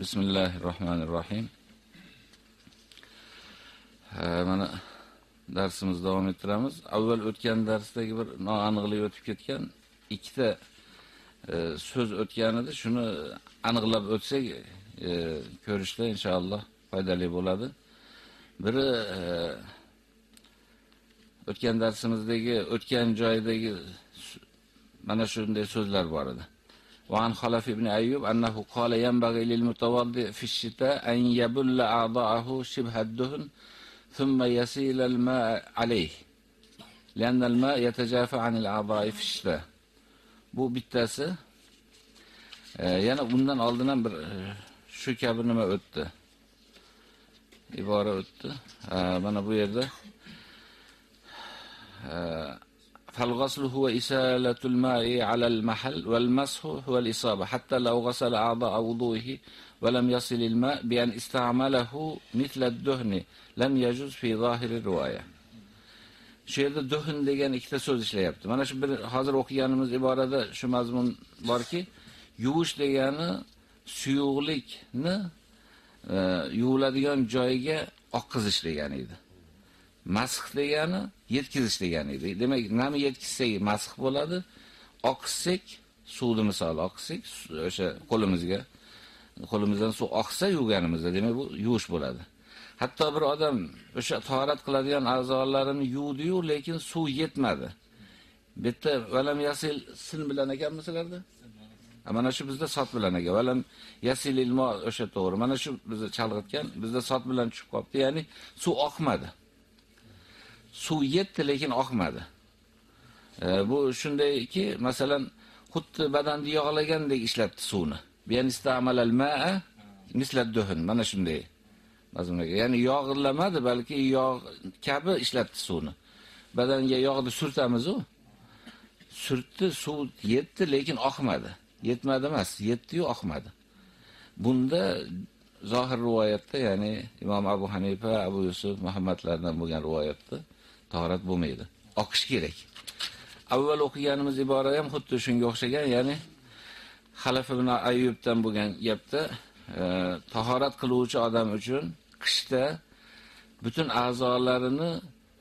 Bismillahirrohmanirrohim. Mana darsimizni davom ettiramiz. Avval o'tgan darsdagi bir noaniqlik o'tib ketgan ikkita e, so'z o'tgan edi. Shuni aniqlab o'tsak, e, ko'rishda inshaalloh foydali bo'ladi. Biri e, o'tgan darsimizdagi o'tgan joydagi mana shunday so'zlar bor edi. وعن خلف بن أيوب أنه قال ينبغي للمتوضئ في الشتاء أن يبل أعضاءه شبه الدهن ثم يسيل الماء عليه لأن الماء يتجافى عن الأعضاء في الشتاء bu bittasi yana bundan oldin ham bir shu kabi nima o'tdi ibora o'tdi mana bu yerda فالغسل هو إسالة الماء على المحل والمسح هو الإصابة حتى لو غسل أعضاء وضوئه ولم يصل الماء بأن استعمله مثل الدهن لم يجوز في ظاهر الرواية shu yerda duhn degan ikkita so'z ishlayapti. Mana shu bir hozir o'qiganimiz iborada shu mazmun borki, yuvish degani suyuqlikni e, yuviladigan joyiga oqqizish degani edi. Masx degani yetkizish degani edi. Demak, nami yetkizsak masx bo'ladi. Oqsak, suvni misol oqsak, o'sha qo'limizga qo'limizdan suv oqsa yuvganimizda, demak bu yuvish bo'ladi. Hatto bir odam o'sha tahorat qiladigan a'zolarini yuvdi-yu, lekin suv yetmadi. Bitta valam yasil sin bilan ekanmi sizlarda? Mana shu bizda sot bilan ekan. Valam yasil ilmo o'sha to'g'ri. Mana shu bizni chalg'itgan, bizda sot bilan tushib qoldi. Ya'ni suv oqmadi. Suv yetdi lekin oqmadi. E, bu shundayki, masalan, xuddi badanni yog'lagandek ishlatdi suvni. Biyan istamalal ma'a mislad duhn. Mana shunday. Mazmunga, ya'ni yog'lamadi, balki yog' kabi ishlatdi suvni. Badanga yog'ni surtamiz-ku. Surtdi, suv yetdi, lekin oqmadi. Yetmadi emas, yetdi-yu oqmadi. Bunda zohir rivoyatda, ya'ni Imom Abu Hanifa, Abu Yusuf, Muhammadlardan bo'lgan rivoyatda tahorat bo'lmaydi. Oqish kerak. Avval o'qiganimiz ibora ham xuddi shunga o'xshagan, ya'ni Xalaf ibn Ayyubdan bo'lgan gapda e, tahorat qiluvchi odam uchun qishda butun a'zolarini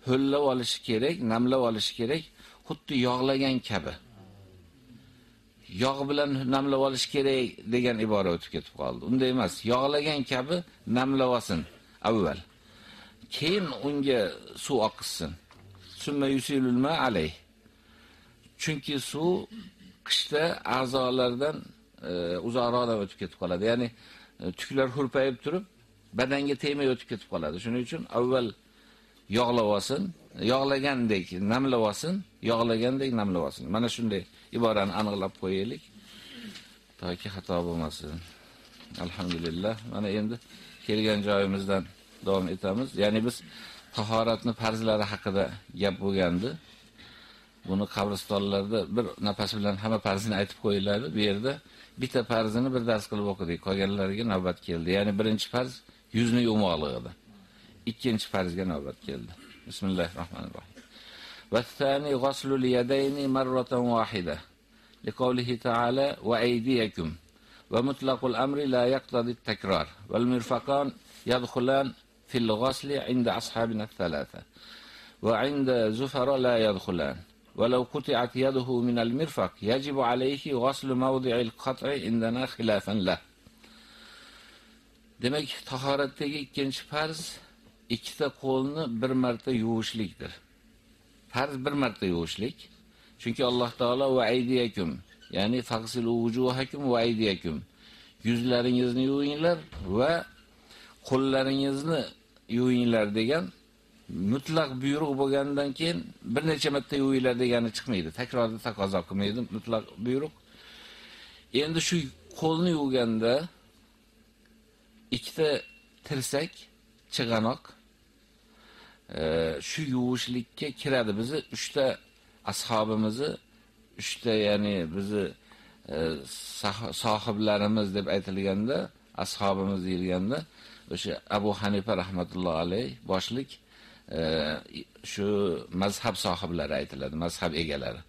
ho'llab olishi kerak, namlab olishi kerak, xuddi yog'lagan kabi. Yog' bilan namlab olish kerak degan ibora o'tib ketib qoldi. Unday emas, yog'lagan kabi namlab olsin avval. Keyin unga suv oqizsin. Summa yusilul ma alayh. Chunki suv qishda a'zolardan e, uzoqroqdan o'tib ketib qoladi. Ya'ni e, tuklar hurpayib turib, badanga tegmay o'tib ketib qoladi. Shuning uchun avval yog'lab olsin, yog'lagandek namlab olsin, yog'lagandek namlab olsin. Mana shunday iborani aniqlab qo'yaylik. Toki xato bo'lmasin. Alhamdulillah. Mana endi kelgan joyimizdan davom etamiz. Ya'ni biz tahoratni farzlari haqida gap bo'lgandi. Buni qabristonlarda bir nafas bilan hamma farzini aytib qo'yiladi. Bu yerda bitta farzini bir dars qilib o'qidik. Qolganlariga navbat keldi. Ya'ni birinchi farz yuzni yumoqlik edi. Ikkinchi farzga navbat keldi. Bismillahirrohmanirrohim. والثاني غسل اليدين مرة واحدة لقوله تعالى وأيديكم ومطلق الأمر لا يقتضي التكرار والمرفقان يدخلان في الغسل عند أصحابنا الثلاثة وعند زفر لا يدخلان ولو قطعت يده من المرفق يجب عليه غسل موضع القطع عندنا خلافا له demak tahoratdagi ikkinchi farz ikkita qo'lni bir marta yuvishlikdir farz bir marta yuvishlik chunki alloh taolo va aydiyakum ya'ni faqsilu wujuhakum va aydiyakum yuzlaringizni yuvinglar va qo'llaringizni yuvinglar degan mutlaq buyruq bo'lgandan keyin bir necha marta yuvinglar degani chiqmaydi. Takrorda taqozo qilmaydi mutlaq buyruq. Endi shu qo'lni yuvganda ikkita tirsak, chig'anoq e, shu yuvishlikka kiradi. Bizni 3 ta ashobimizni 3 ta ya'ni bizni e, sohiblarimiz deb aytilganda, ashobimiz deyilganda o'sha Abu Hanifa rahmatullohi alayh boshlik e, shu mazhab sohiblari aytiladi, mazhab egalari.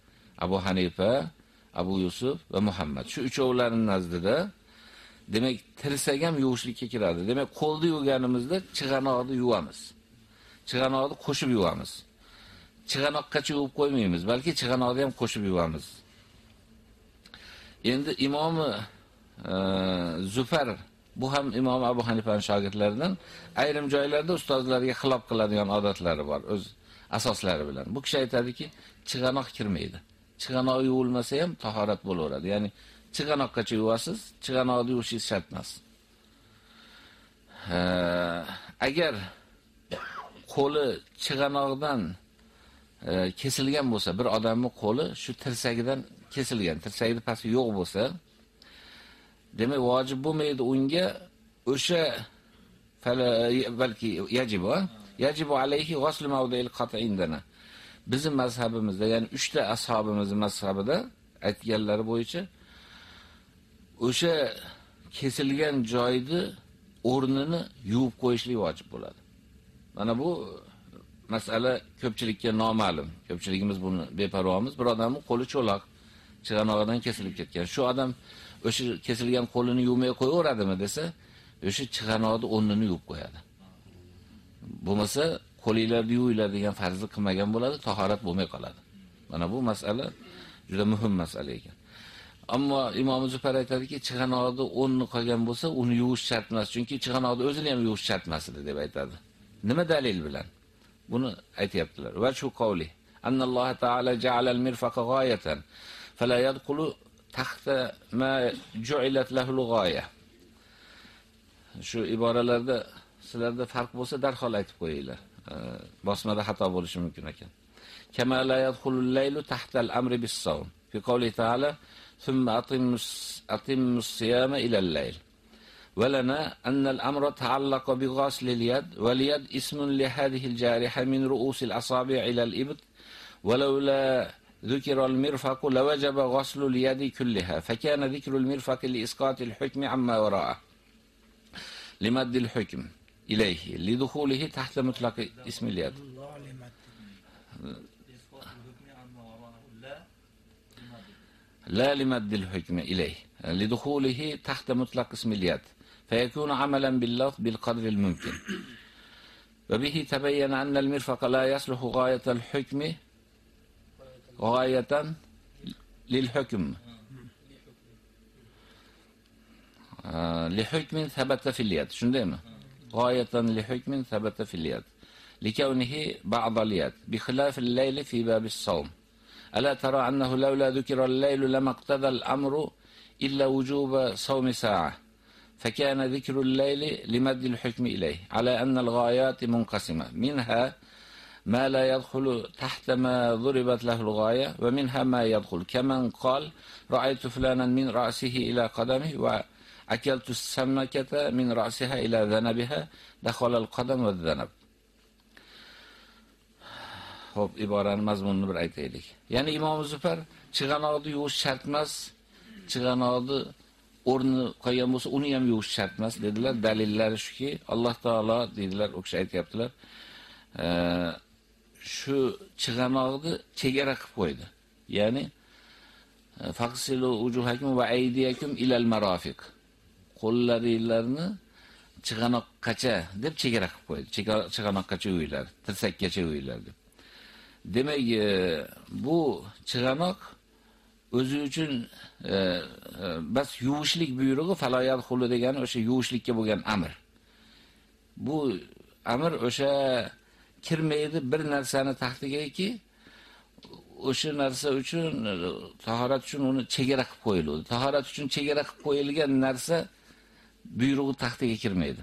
Abu Hanifa, Abu Yusuf va Muhammad. Shu uchovlarining nazdida Demak, tirsak ham yuvishlikka kiradi. Demak, qo'lni yuvganimizda chig'anoqni yuvamiz. Chig'anoqni qo'shib yuvamiz. Chig'anoqqacha yuvib qo'ymaymiz, balki chig'anoqni ham qo'shib yuvamiz. Endi imomi e, Zufar bu ham Imom Abu Hanifaning shogirdlaridan ayrim joylarda ustozlarga xilof qiladigan odatlari bor, o'z asoslari bilan. Bu kishi aytadiki, chig'anoq kirmaydi. Chig'anoq yuvilmasa ham tahorat bo'laveradi. Ya'ni chig'anoqqacha yuvasiz, chig'anoqni yuvishingiz shart emas. Agar qo'li chig'anoqdan e, kesilgan bo'lsa, bir odamning qo'li shu tirsagidan kesilgan, tirsagida pasti yo'q bo'lsa, demak vojib bo'lmaydi unga o'sha balki yajib, yajibu alayhi ghusl mawdi'il qat'indana. Bizning mazhabimizda, ya'ni 3 ta ashabimizning mazhabida aytganlari bo'yicha o'sha kesilgan joyni o'rnini yuvib qo'yishlik vojib bo'ladi. Mana bu masala ko'pchilikka noma'lum. Ko'pchiligimiz buni beparvomiz. Bir odamning qo'li cho'loq, chig'anog'idan kesilib ketgan. Shu odam o'sha kesilgan qo'lini yuvmay qo'yaveradimi desa, o'sha chig'anoqni o'rnini yuvib qo'yadi. Bo'lmasa, qo'linglarni yuvinglar degan farzni qilmagan bo'ladi, tahorat bo'lmay qoladi. Mana bu masala juda muhim masala ekan. Ammo Imom Zufar aytadiki, chig'anoqni o'rni qolgan bo'lsa, uni yuvish shart emas, chunki chig'anoqni o'zini ham yuvish shart emas deb aytadi. Nima dalil bilan? Buni aytayaptilar. Va shu qavli. annalloha taala ja'ala al-mirfaqa g'oyatan fala yadkhulu تحت ما جعلت له الغاية شو إبارة لرد سلرد فرق بوسه در حال ايت بقيلة باسم ده حتى بولش ممكن اكن كما لا يدخل الليل تحت الأمر بالصوم. في قوله تعالى ثم أطم الصيام إلى الليل. ولنا أن الأمر تعلق بغاسل اليد واليد اسم لهذه الجارحة من رؤوس الأصابع إلى الإبت ولولا ذكر المرفق لوجب غسل اليد كلها فكان ذكر المرفق لإسقاط الحكم عما وراءه لمد الحكم إليه لدخوله تحت مطلق اسم اليد. لا لمد الحكم إليه لدخوله تحت مطلق اسم اليد فيكون عملا باللفظ بالقدر الممكن. وبه تبين أن المرفق لا يصلح غاية الحكم غاية للحكم. آه، لحكم ثبت في اليد. شنو دائما غاية لحكم ثبت في اليد. لكونه بعض اليد بخلاف الليل في باب الصوم. ألا ترى أنه لولا ذكر الليل لما اقتضى الأمر إلا وجوب صوم ساعة؟ فكان ذكر الليل لمد الحكم إليه على أن الغايات منقسمة. منها منها ما لا يدخل تحت ما ضربت له الغاية ومنها ما يدخل كمن قال رأيت فلانا من رأسه إلى قدمه وأكلت السمكة من رأسها إلى ذنبها دخل القدم والذنب Xo'p, iboraning mazmunini bir aytaylik. Ya'ni Imom Zufar chig'anoqni yuvish shart emas, chig'anoqni o'rni qolgan bo'lsa, uni ham yuvish shart emas dedilar. Dalillari shuki, Alloh taolo dedilar, u kishi aytayaptilar. Shu chig'anoqni chegara qilib qo'ydi. Ya'ni e, faqsilu ujuhakum va aydiyakum ilal marafiq. Qo'llaringlarni chig'anoqqacha deb chegara qilib qo'ydi. Chig'anoqqacha uylar, tirsakkacha uylar deb. Demak, e, bu chig'anoq o'zi uchun e, e, bas yuvishlik buyrug'i faloyat xuli degani o'sha yuvishlikka bo'lgan amr. Bu amr o'sha kirmaydi bir narsani taxtigaki o'sha narsa uchun tahorat uchun uni chegara qilib qo'yiladi. Tahorat uchun chegara qilib qo'yilgan narsa buyrug'i taxtiga kirmaydi.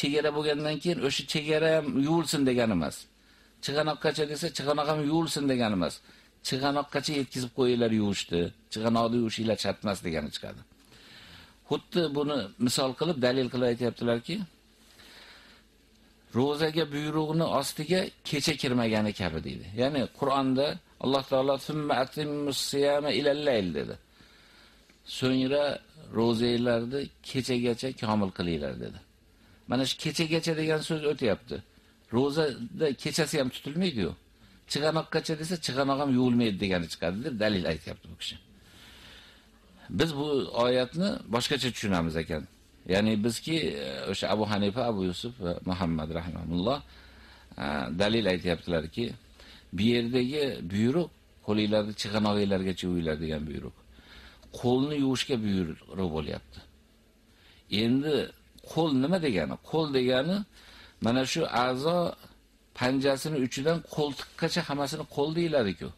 Chegara bo'lgandan keyin o'sha chegara ham yuvilsin degani emas. Chig'anoqqacha desa, chig'anoq ham yuvilsin degani emas. chig'anoqqacha yetkizib qo'yinglar yuvishdi. Chig'anoqni yuvishinglar chatmas degani chiqadi. Xuddi buni misol qilib dalil qilib aytayaptilarki, ro'zaga buyruqni ostiga kecha kirmagani kabi deydi. Ya'ni Qur'onda Alloh taolo summa atimmus siyama ilal layl dedi. So'ngra ro'zalarni kechagacha komil qilinglar dedi. Mana shu kechagacha degan so'z o'tyapti. Ro'zada kechasi ham tutilmaydi-ku. chig'anoqqacha desa chig'anoq ham yuvilmaydi degani chiqadi deb dalil aytyapti bu kishi. Biz bu oyatni boshqacha tushunamiz ekan. Ya'ni bizki e, o'sha Abu Hanifa, Abu Yusuf va Muhammad rahimahulloh e, dalil aytyaptilarki, bu yerdagi buyruq qo'linglarni chig'anoqinglargacha yuvinglar degan buyruq. Qo'lni yuvishga buyruq bo'lyapti. Endi qo'l nima degani? Qo'l degani mana shu a'zo panjasini uchidan qo'ltiqqacha hammasini qo'l deyiladi-ku.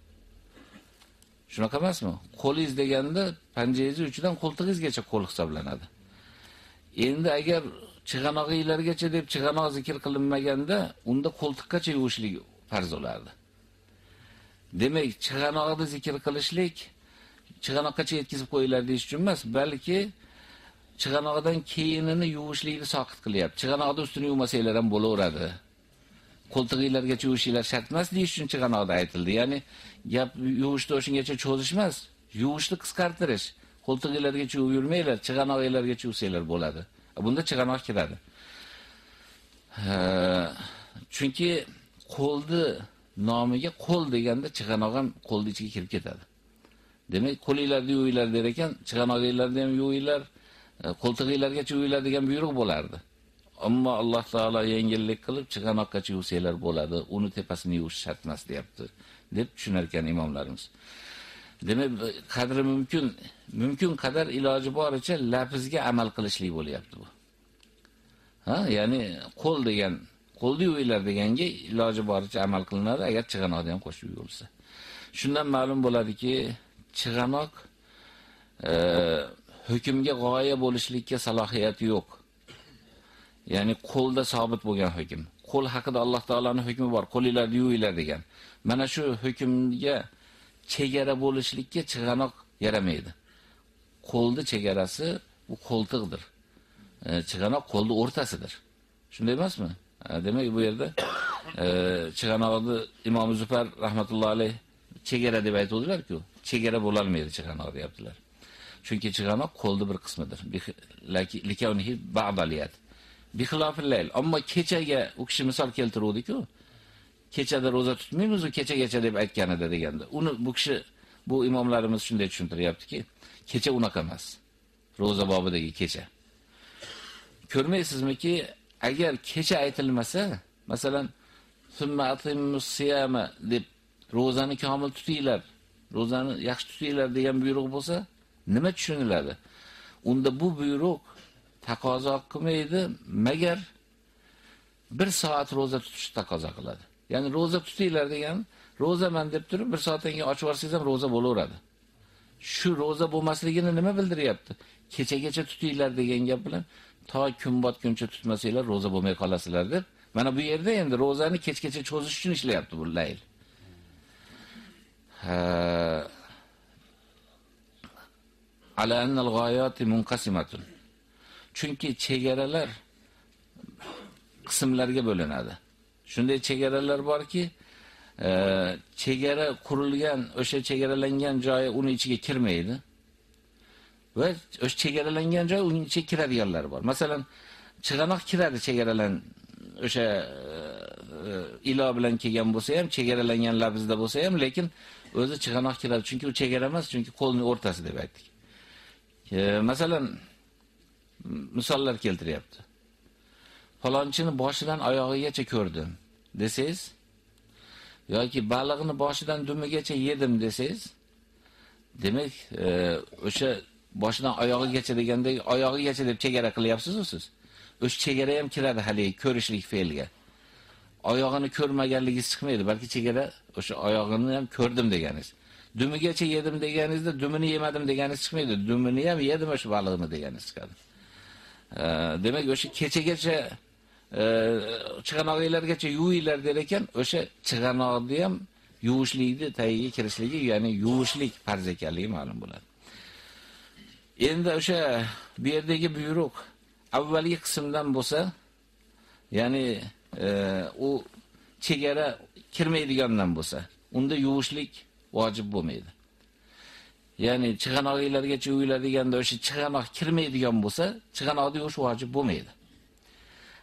Shunaqa emasmi? Qo'lingiz deganda panjangiz uchidan qo'ltig'ingizgacha qo'l hisoblanadi. Endi agar chig'anoqinglargacha deb chig'anoq zikr qilinmaganda, unda qo'ltiqqacha yuvishlik farz bo'lardi. Demak, chig'anoqni zikr qilishlik chig'anoqqacha yetkazib qo'yiladi deyish uchun emas, balki chig'anoqdan keyinini yuvishlikni soqit qilyapti. Chig'anoqni ustini yuvmasanglar ham bo'laveradi. qo'ltig'inglargacha yuvishinglar shart emas deyish uchun chig'anoqda aytildi. Ya'ni gap yuvishni o'shingacha cho'zish emas, yuvishni qisqartirish. Qo'ltig'inglargacha chuvib yurmanglar, chig'anoqinglargacha yuvsanglar bo'ladi. Bunda chig'anoq kiradi. Chunki qo'lni nomiga qo'l deganda chig'anoq ham qo'lni ichiga kirib ketadi. Demak, qo'linglarni yuvinglar der ekan, chig'anoqinglarni ham yuvinglar, e, qo'ltig'inglargacha yuvinglar degan buyruq bo'lardi. Ammo Alloh taolo yengillik qilib chig'anoqqacha yuvsanglar bo'ladi, uni tepasini yuvish shart emas deyapti, deb tushunar ekan imomlarimiz. Demak, qadri mumkin, mumkin qadar iloji boricha lafzga amal qilishlik bo'lyapti bu. Ha, ya'ni qo'l degan, qo'lni yuvinglar deganga iloji boricha amal qilinadi agar chig'anoqni ham qo'shib yuvilsa. Shundan ma'lum bo'ladiki, chig'anoq e, hukmga g'oya bo'lishlikka salohiyati yo'q. Ya'ni qo'lda sobit bo'lgan hukm. Qo'l haqida Alloh taolaning hukmi bor. Qo'linglarni yuvinglar degan. Mana shu hukmga chegara bo'lishlikka chig'anoq yaramaydi. Qo'lni chegarasi bu qo'ltiqdir. E, chig'anoq qo'lni o'rtasidir. Shunday emasmi? E, demak, bu yerda e, chig'anoqni Imom Zufar rahmatullohi alayh chegara deb aytdilar-ku. Chegara bo'la olmaydi chig'anoq deyaptilar. Chunki chig'anoq qo'lning bir qismidir. Likavnihi ba'daliyat. bixilofil layl. Ammo kechaga u kishi misol keltiruvdi-ku. Kechada roza tutmaymiz, u kechagacha deb aytganida deganda. Uni bu kishi bu imomlarimiz shunday tushuntiryaptiki, kecha unaqa emas. Roza bobidagi kecha. Ko'rmaysizmiki, agar kecha aytilmasa, masalan, summa atimus siyama deb rozani komil tutinglar, rozani yaxshi tutinglar degan buyruq bo'lsa, nima tushuniladi? Unda bu buyruq taqozo qilmaydi, magar bir soat roza tutish taqozo qiladi. Ya'ni roza tutinglar degan, rozaman deb turib bir soatdan keyin ochib yuborsangiz ham roza bo'laveradi. Shu roza bo'lmasligini nima bildiryapti? Kechagacha tutinglar degan gap bilan to kun botguncha tutmasanglar roza bo'lmay qolasizlar deb. Mana bu yerda endi rozani kechgacha cho'zish uchun ishlayapti bu layl. Ha Ala annal g'oyati munqasimatun. Chunki chegaralar qismlarga bo'linadi. Shunday chegaralar borki, chegara qurilgan, o'sha chegaralangan joyi uni ichiga kirmaydi. Va o'sha chegaralangan joy uning ichiga kiradiganlar bor. Masalan, chig'anoq kiradi chegaralan o'sha e, e, ilo bilan kelgan bo'lsa ham, chegaralangan labzda bo'lsa ham, lekin o'zi chig'anoq kiradi. Chunki u chegara emas, chunki qo'lning o'rtasi deb aytdik. E, masalan, misollar keltiryapti. Falonchini boshidan oyog'igacha ko'rdim desangiz yoki baliqni boshidan dumigacha yedim desangiz, demak, e, o'sha boshidan oyog'igacha degandek, oyog'igacha deb chegara qilyapsiz-ku siz. O'sha chegara ham kiradi hali ko'rishlik fe'lga. Oyog'ini ko'rmaganligingiz chiqmaydi, balki chegara o'sha oyog'ini ham ko'rdim deganingiz. Dumigacha yedim deganingizda dumini yemadim deganingiz chiqmaydi. Dumini ham yedim o'sha baliqni deganingiz chiqadi. E, demak o'sha kechagacha e, chig'anoqlargacha yuvinglar der ekan, o'sha chig'anoqni ham yuvishlikni tagiga kirishligi, ya'ni yuvishlik farz ekanligi ma'lum bo'ladi. Endi o'sha bu yerdagi buyruq avvalgi qismdan bo'lsa, ya'ni e, u chegara kirmaydigandan bo'lsa, unda yuvishlik vojib bo'lmaydi. Ya'ni chig'anoqlargacha deganda o'sha chig'anoq kirmaydigan bo'lsa, chig'anoqni yuvish vojib bo'lmaydi.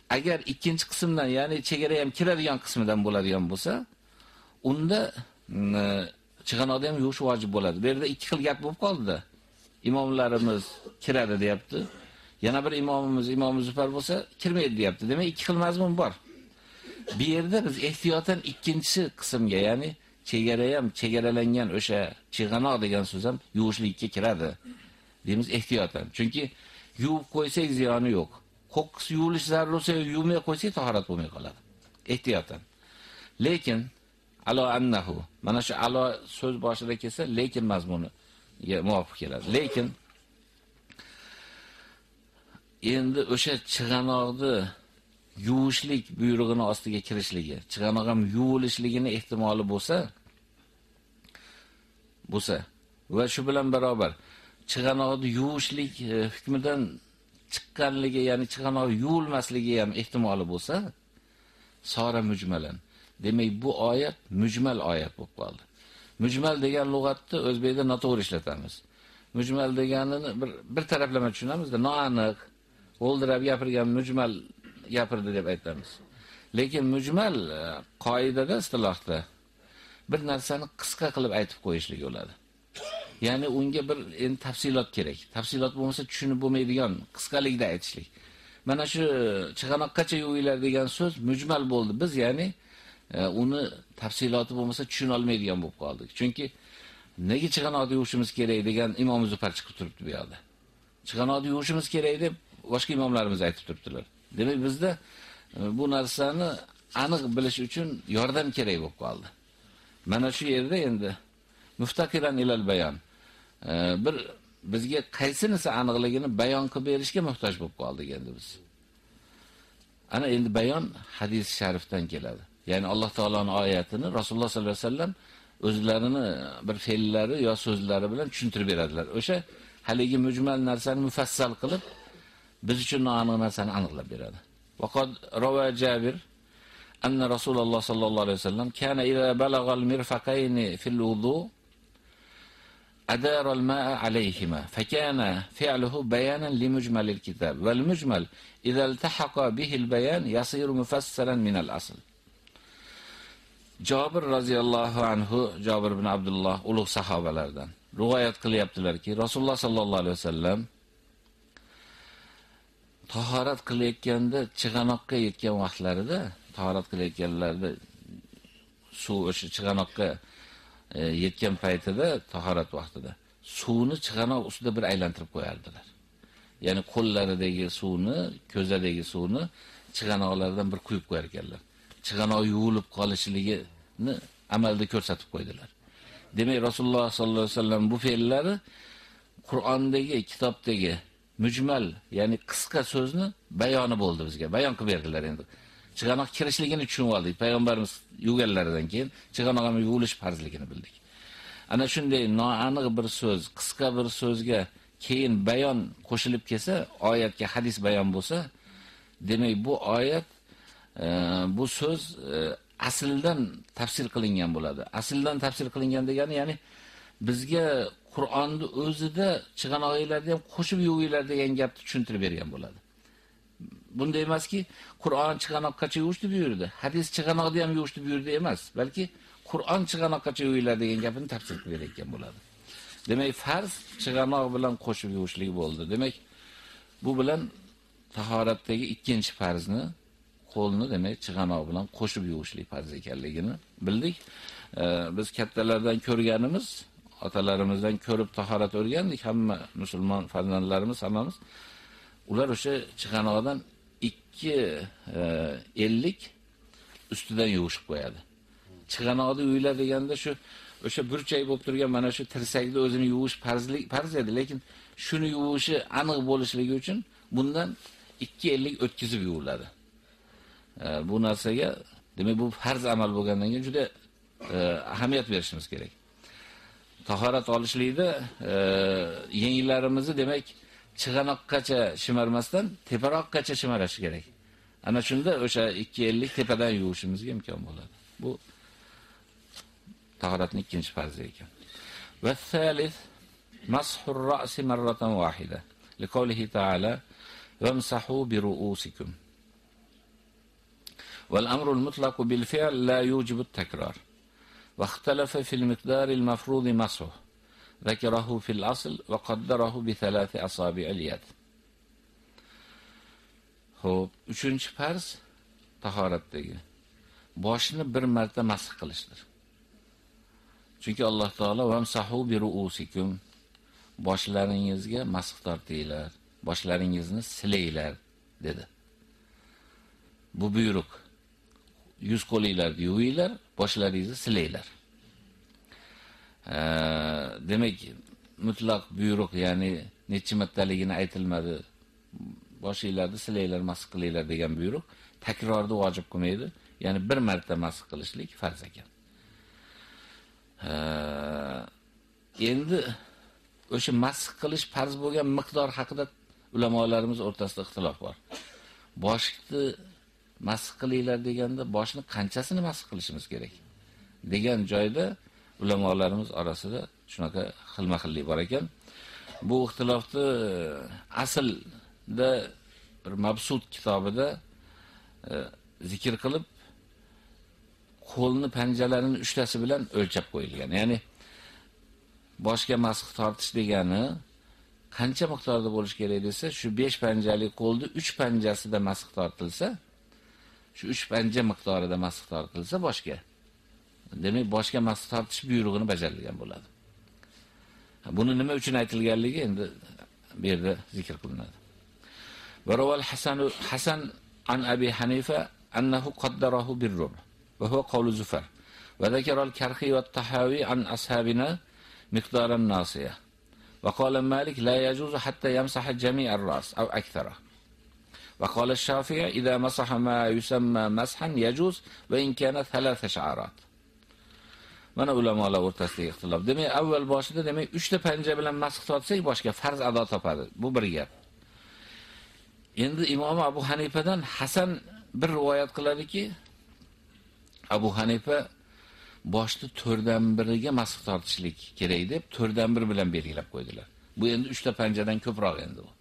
Agar ikkinchi qismdan, ya'ni chegara ham kiradigan qismidan bo'ladigan bo'lsa, unda mm, chig'anoqda ham yuvish vojib bo'ladi. Bu yerda ikki xil gap bo'lib qoldi. Imomlarimiz kiradi deyapti. Yana bir imomimiz Imom Zufar bo'lsa, kirmaydi deyapti. Demak, ikki xil mazmun bor. Bu yerda biz ehtiyotan ikkinchi qismga, ya'ni chegara ham chegaralangan o'sha chig'anoq degan so'z ham yuvishlikka kiradi. Deymiz ehtiyotan. Chunki yuvib qo'ysak ziyoni yo'q. Qo'qqis yuvilish zarur bo'lsa, yuvmay qo'ysak tahorat bo'lmay qoladi. Ehtiyotan. Lekin alo annahu mana shu alo so'z boshida kelsa, lekin mazmuni muvofiq keladi. Lekin endi o'sha chig'anoqni yuvishlik buyrug'ini ostiga kirishligi, chig'anoq ham yuvilishligini ehtimoli bo'lsa, bo'lsa va shu bilan barobar chig'anoqni yuvishlik e, hukmidan chiqqanligi, ya'ni chiqanoq yuvilmasligi ham ehtimoli bo'lsa, sora mujmalan. Demak, bu oyat mujmal oyat bo'lib qoldi. Mujmal degan lug'atni o'zbekda noto'g'ri ishlatamiz. Mujmal deganini bir bir taraflama tushunamizda, noaniq, o'ldirab gapirgan mujmal gapirdi deb aytamiz. Lekin mujmal e, qoidada istilohda bir narsani qisqa qilib aytib qo'yishlik bo'ladi. Ya'ni unga bir endi tafsilot kerak. Tafsilot bo'lmasa tushunib bo'lmaydigan qisqalikda aytishlik. Mana shu chig'anoqqacha yuvilar degan so'z mujmal bo'ldi. Biz ya'ni e, uni tafsiloti bo'lmasa tushuna olmaydigan bo'lib qoldik. Chunki nega chig'anoqni yuvishimiz kerak degan Imom Zufar chiqib turibdi bu yoqda. Chig'anoqni yuvishimiz kerak deb boshqa imomlarimiz aytib turibdilar. Demak, bizda e, bu narsani aniq bilish uchun yordam kerak bo'lib qoldi. Mana shu yerda endi muftaqiran ilal bayon. Bir bizga qaysinisi aniqligini bayon qilib berishga muhtoj bo'lib qoldik endi biz. Ana endi bayon hadis sharifdan keladi. Ya'ni Alloh taoloning oyatini Rasululloh sollallohu alayhi vasallam o'zlarini bir fe'llari yo so'zlari bilan tushuntirib beradilar. O'sha haligi mujmal narsani mufassal qilib biz uchun noaniq narsani aniqlab beradi. Vaqad rawa Jabir anna Rasululloh sallallohu alayhi vasallam kana idza balagha al-mirfaqayn fil wudu أدار الماء عليهما فكان فعله بيانا لمجمل الكتاب والمجمل إذا التحق به البيان يصير مفسرا من الأصل Jabir roziyallohu anhu Jabir ibn Abdullah ulug' sahobalardan rivoyat qilyaptilarki Rasululloh sallallohu alayhi vasallam tahorat qilayotganda chig'anoqqa yetgan vaqtlarida tahorat qilayotganlarida suv o'sha chig'anoqqa e, yetgan paytida tahorat vaqtida suvni chig'anoq ustida bir aylantirib qo'yardilar. Ya'ni qo'llaridagi suvni, ko'zadagi suvni chig'anoqlardan bir quyib qo'yar ekanlar. Chig'anoq yuvilib qolishligini amalda ko'rsatib qo'ydilar. Demak, Rasululloh sollallohu alayhi vasallam bu fe'llari Qur'ondagi, kitobdagi mujmal, ya'ni qisqa so'zni bayoni bo'ldi bizga. Bayon qilib berdilar endi. Chig'anoq kirishligini tushunib oldik. Payg'ambarimiz yuganlaridan keyin chig'anoq ham yuvilish farzligini bildik. Ana shunday noaniq bir so'z, qisqa bir so'zga keyin bayon qo'shilib kelsa, oyatga hadis bayon bo'lsa, demak bu oyat e, bu so'z e, asldan tafsir qilingan bo'ladi. Asldan tafsir qilingan degani, ya'ni bizga Qur'onni o'zida chig'anoqlarni ham qo'shib yuvinglar degan gapni tushuntirib bergan bo'ladi. Bunday emaski, Qur'on chig'anoqqacha yuvishni buyurdi. Hadis chig'anoqni ham yuvishni buyurdi emas, balki Qur'on chig'anoqqacha yuvinglar degan gapini tafsir qilib berayotgan bo'ladi. Demak, farz chig'anoq bilan qo'shib yuvishlik bo'ldi. Demak, bu bilan tahoratdagi ikkinchi farzni qo'lni demak chig'anoq bilan qo'shib yuvishlik farz ekanligini bildik. Biz kattalardan ko'rganimiz otalarimizdan ko'rib tahorat o'rgandik hamma musulmon farzandlarimiz hammamiz. Ular o'sha chig'anoqdan 50 e, ustidan yuvishib qo'yadi. Chig'anoqni uylar deganda shu o'sha burchak bo'lib turgan mana shu tirsakni o'zini yuvish farzlik farz edi, lekin shuni yuvishi aniq bo'lishligi uchun bundan 250 o'tkazib yuviladi. E, bu narsaga demak bu farz amal bo'lgandan keyin juda e, ahamiyat berishimiz kerak. tahorat olishlikda e, demak chig'anoqqacha shimarmasdan teparoqqacha shimarish kerak. Ana shunda o'sha 250 tepadan yuvishimizga imkon bo'ladi. Bu tahoratning ikkinchi farzi ekan. Va thalith mashu ar-ra's marratan wahida. Liqawlihi ta'ala wamsahu bi ru'usikum. والأمر المطلق بالفعل لا يوجب التكرار واختلف في المقدار المفروض مسحه ذكره في الأصل وقدره بثلاث أصابع اليد Xo'p, 3-farz tahoratdagi boshni bir marta masx qilishdir. Chunki Alloh taolo vamsahu bi ruusikum boshlaringizga masx tortinglar, boshlaringizni silanglar dedi. Bu buyruq. Yuz qo'linglarni yuvinglar, boshlaringizni silanglar. Demak, mutlaq buyruq, ya'ni necha martaligini aytilmadi. Boshinglarni silanglar, masx qilinglar degan buyruq takrorni vojib qilmaydi. Ya'ni bir marta masx qilishlik farz ekan. endi o'sha masx qilish farz bo'lgan miqdor haqida ulamolarimiz o'rtasida ixtilof bor. Boshni masx qilinglar deganda boshni qanchasini masx qilishimiz kerak degan joyda ulamolarimiz orasida shunaqa xilma-xillik bor ekan. Bu ixtilofni e, aslda bir Mabsud kitobida e, zikr qilib qo'lni panjalarini uchtasi bilan o'lchab qo'yilgan. Ya'ni boshga masx tortish degani qancha miqdorda bo'lish kerak desa, shu 5 panjali qo'lni 3 panjasida masx tortilsa, shu 3 panja miqdorida masx tortilsa boshga. Demak, boshga masx tortish buyrug'ini bajarilgan bo'ladi. Buni nima uchun aytilganligi endi bu yerda zikr qilinadi. Va rawal Hasan Hasan an Abi Hanifa annahu qaddarahu bir-rub. وهو قول زفر وذكر الكرخي والطحاوي عن أصحابنا مقدار الناصية وقال مالك لا يجوز حتى يمسح جميع الرأس أو أكثره وقال الشافعي إذا مسح ما يسمى مسحا يجوز وإن كان ثلاث شعارات Mana ulamolar o'rtasidagi ixtilof. Demak, avval boshida demak 3 ta panja bilan masx tortsak boshqa farz ado topadi. Bu bir gap. Endi Imom Abu Hanifadan Hasan bir rivoyat qiladiki, Abu Hanifa boshni 4dan biriga masx tortishlik kerak deb 4dan 1 bilan belgilab qo'ydilar. Bu endi 3 ta panjadan ko'proq endi bu.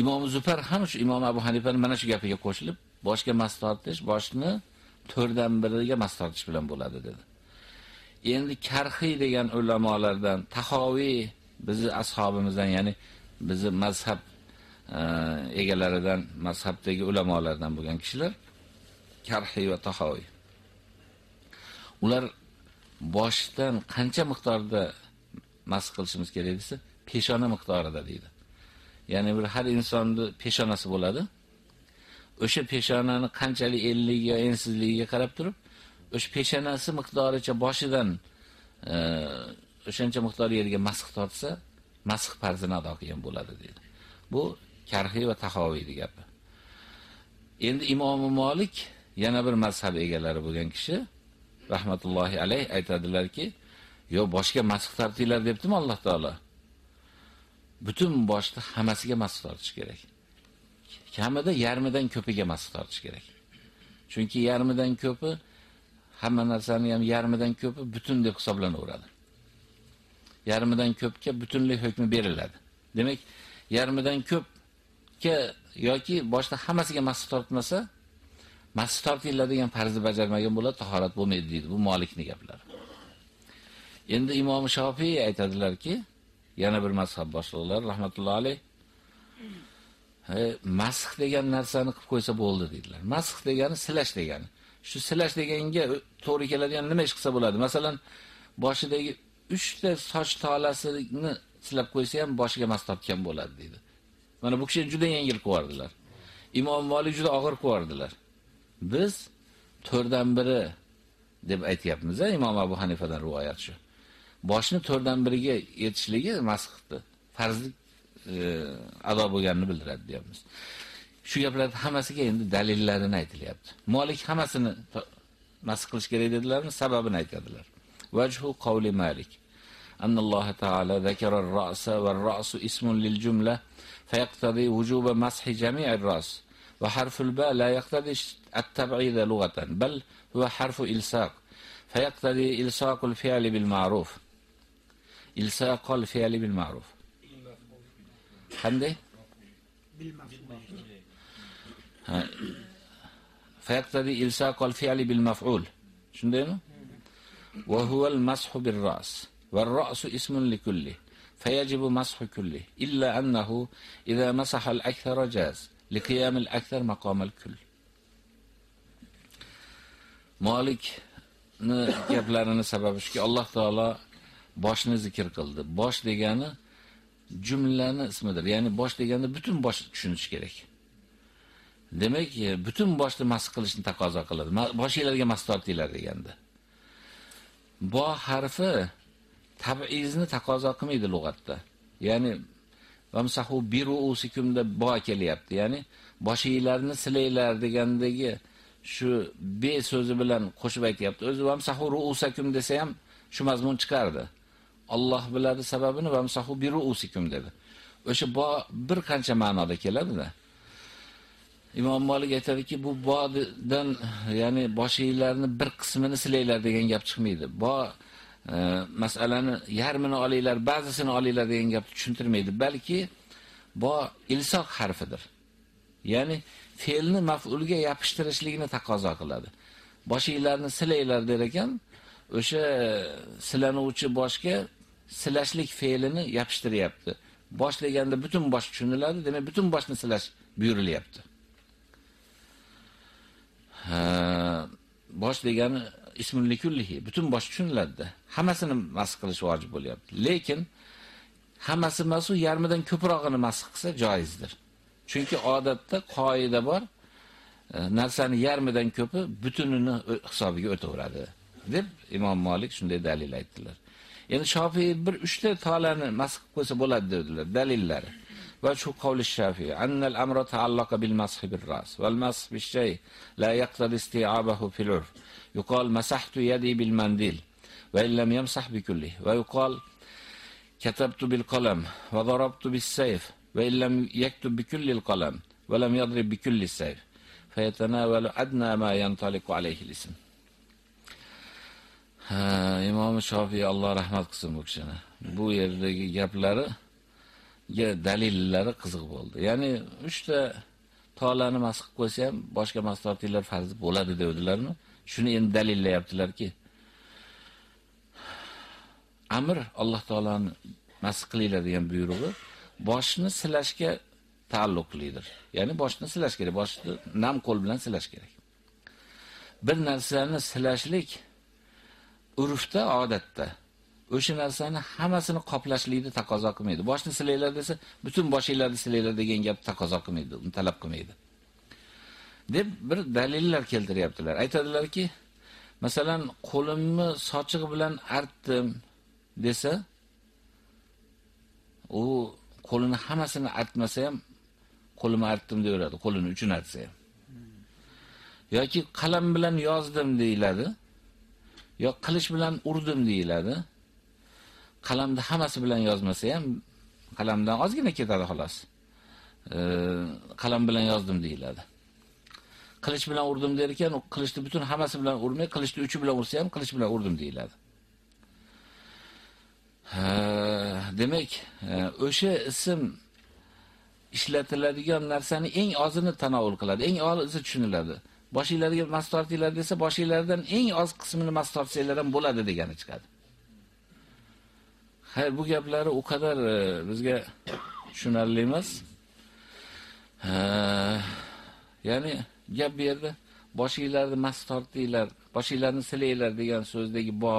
Imom Zufar ham shu Imom Abu Hanifaning mana shu gapiga qo'shilib, boshga masx tortish boshni to'rdan biriga masx bilan bo'ladi dedi. Endi Karxiy degan ulamolardan, Tahoviy bizi ashobimizdan, ya'ni bizi mazhab e, egalaridan, mazhabdagi ulamolardan bo'lgan kishilar karhiy va Tahoviy. Ular boshdan qancha miqdorda mas qilishimiz kerak desa, peshona miqdorida deydi. Ya'ni bir har insonning peshonasi bo'ladi. O'sha peshonani qanchalik enligi, ensizligiga qarab turib, o'sha peshonasi miqdoricha boshidan e, o'shancha miqdor yerga masx tortsa, masx farzini ado qilgan bo'ladi dedi. Bu Karhi va Tahoviy gapi. Endi Imom Malik yana bir mazhab egalari bo'lgan kishi rahmatullohi alayh aytadilarki, yo boshga masx tortinglar debdimi Alloh taolo? Butun boshni hammasiga masx tortish kerak. Kamida yarmidan ko'piga masx tortish kerak. Chunki yarmidan ko'pi hamma narsani ham yarmidan ko'pi butun deb hisoblanaveradi. Yarmidan ko'pga butunlik hukmi beriladi. Demak, yarmidan ko'pga yoki boshda hammasiga masx tortmasa, Masjid tortiladigan farzni bajarmagan bo'lsa tahorat bo'lmaydi deydi. Bu Malikning gaplari. Endi Imom Shofiy aytadilarki, yana bir mazhab boshliqlari rahmatullohi alayh E, masx degan narsani qilib qo'ysa bo'ldi dedilar. Masx degani silash degani. Shu silash deganga to'g'ri keladigan nima ish qilsa bo'ladi? Masalan, boshidagi 3 ta soch tolasini silab qo'ysa ham boshiga mas topgan bo'ladi dedi. Mana bu kishi juda yengil qilardilar. Imom Malik juda og'ir qilardilar. Biz 4dan biri deb aytyapmiz, Imom Abu Hanifadan rivoyat shu. Boshni 4dan biriga yetishligi masxdi. Farzlik ado bo'lganini bildiradi deyapmiz. Shu gaplar hammasiga endi dalillarini aytilyapti. Malik hammasini masx qilish kerak dedilarmi? Sababini aytadilar. Vajhu qawli Malik. أن الله تعالى ذكر الرأس والرأس اسم للجملة فيقتضي وجوب مسح جميع الرأس وحرف الباء لا يقتضي التبعيد لغة بل هو حرف إلساق فيقتضي إلصاق الفعل بالمعروف إلصاق الفعل بالمعروف خنده فيقتضي إلصاق الفعل بالمفعول شنو وهو المسح بالرأس والرأس اسم لكله فيجب مسح كله إلا أنه إذا مسح الأكثر جاز لقيام الأكثر مقام الكل مالك gaplarini sababi shuki Alloh taolo boshni zikr qildi. Bosh degani jumlani ismidir. Ya'ni bosh deganda butun bosh tushunish kerak. Demak, e, butun boshni masx qilishni taqozo qiladi. Boshingizga mas tortinglar deganda. Bo harfi tab'izni taqozo qilmaydi lug'atda. Ya'ni vamsahu biruusikumda bo kelyapti. Ya'ni boshingizlarni silanglar degandagi shu be so'zi bilan qo'shib aytyapti. O'zi vamsahu ruusakum desa ham shu mazmun chiqardi. Alloh biladi sababini va vamsahu biruusikum dedi. O'sha bo bir qancha ma'noda keladi-da. Imom Malik aytadiki, bu bodan, ya'ni boshingizlarning bir qismini silanglar degan gap chiqmaydi. Bo e, masalani yarmini olinglar, ba'zisini olinglar degan gap tushuntirmaydi, balki bo ilsoq harfidir. Ya'ni fe'lni maf'ulga yopishtirishligini taqozo qiladi. Boshingizlarni silanglar der ekan, o'sha silanuvchi boshga silashlik fe'lini yopishtiryapti. Bosh deganda butun bosh tushuniladi, demak butun boshni silash buyurilyapti. bosh degani ismul likullihi, butun bosh tushuniladi. Hammasini masx qilish vojib bo'lyapti. Lekin hammasi masu yarmidan ko'prog'ini masx qilsa joizdir. Chunki odatda qoida bor, e, narsani yarmidan ko'pi butunini hisobiga o'taveradi deb Imom Malik shunday dalil aytdilar. endi shofiy bir uchta tolani masx qilsa bo'ladi dedilar dalillari va shu qavli shofiy annal amra ta'allaqa bil masx bil ras wal masx bil shay la yaqtadi isti'abahu fil urf yuqal masahtu yadi bil mandil va illam yamsah bi kulli va yuqal كتبت بالقلم bi kulli وإن لم يكتب بكل yadrib bi kulli بكل السيف فيتناول أدنى ما ينطلق عليه الاسم imom shofiy alloh rahmat qilsin bu kishini bu yerdagi gaplari ga dalillari qiziq bo'ldi. Ya'ni 3 ta tolani masx qo'ysa ham boshqa mastortiklar farz bo'ladi devdilarmi? Shuni endi dalillayaptilarki. Amr Alloh taolaning masx qilinglar degan buyrug'i boshni silashga taalluqlidir. Ya'ni boshni silash kerak, boshni nam qo'l bilan silash kerak. Bir narsani silashlik urfda, odatda o'sha narsani hammasini qoplashlikni taqozo qilmaydi. Boshni silaylar desa, butun boshinglarni silaylar degan gap taqozo qilmaydi, uni talab qilmaydi. deb bir dalillar keltiryaptilar. Aytadilarki, masalan, qo'limni sochiq bilan artdim desa, u qo'lini hammasini artmasa ham qo'limni artdim deyveradi, qo'lini uchun artsa ham. yoki qalam bilan yozdim deyiladi. Yo qilich bilan urdim deyiladi. qalamda hammasi bilan yozmasa ham qalamdan ozgina ketadi xolos. Qalam bilan yozdim deyiladi. Qilich bilan urdim der ekan, u qilichni butun hammasi bilan urmay, qilichni uchi bilan ursa ham qilich bilan urdim deyiladi. demak, e, o'sha ism ishlatiladigan narsani eng ozini tanovul qiladi, eng ozi tushuniladi. Boshinglarga mas tortinglar desa, boshinglardan eng oz qismini mas tortsanglar ham bo'ladi degani chiqadi. Xayr, bu gaplari u qadar e, bizga tushunarli emas. Ya'ni gap bu yerda boshinglarni mas tortinglar, boshinglarni silanglar degan so'zdagi bo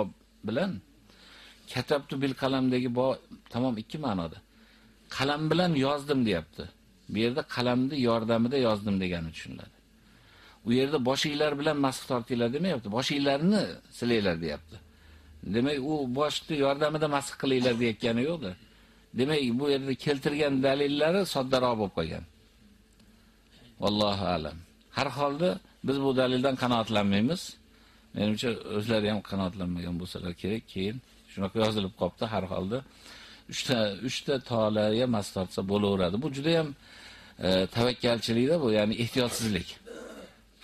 bilan katabtu bil qalamdagi bo tamom ikki ma'noda. Qalam bilan yozdim deyapti. Bu yerda qalamni yordamida yozdim degani tushuniladi. U yerda boshinglar bilan masx tortinglar demayapti, boshinglarni silanglar deyapti. Demak, u boshni yordamida masx qilinglar deyotgani yo'qdi. Demak, bu yerda keltirgan dalillari soddaroq bo'lib qolgan. Vallohu alam. Har holda biz bu dalildan qanoatlanmaymiz. Menimcha o'zlari ham qanoatlanmagan bo'lsalar kerak, keyin shunaqa yozilib qopti har holda 3 ta 3 ta tolaga mas tortsa bo'laveradi. Bu juda ham e, tavakkalchilikda bu, ya'ni ehtiyotsizlik.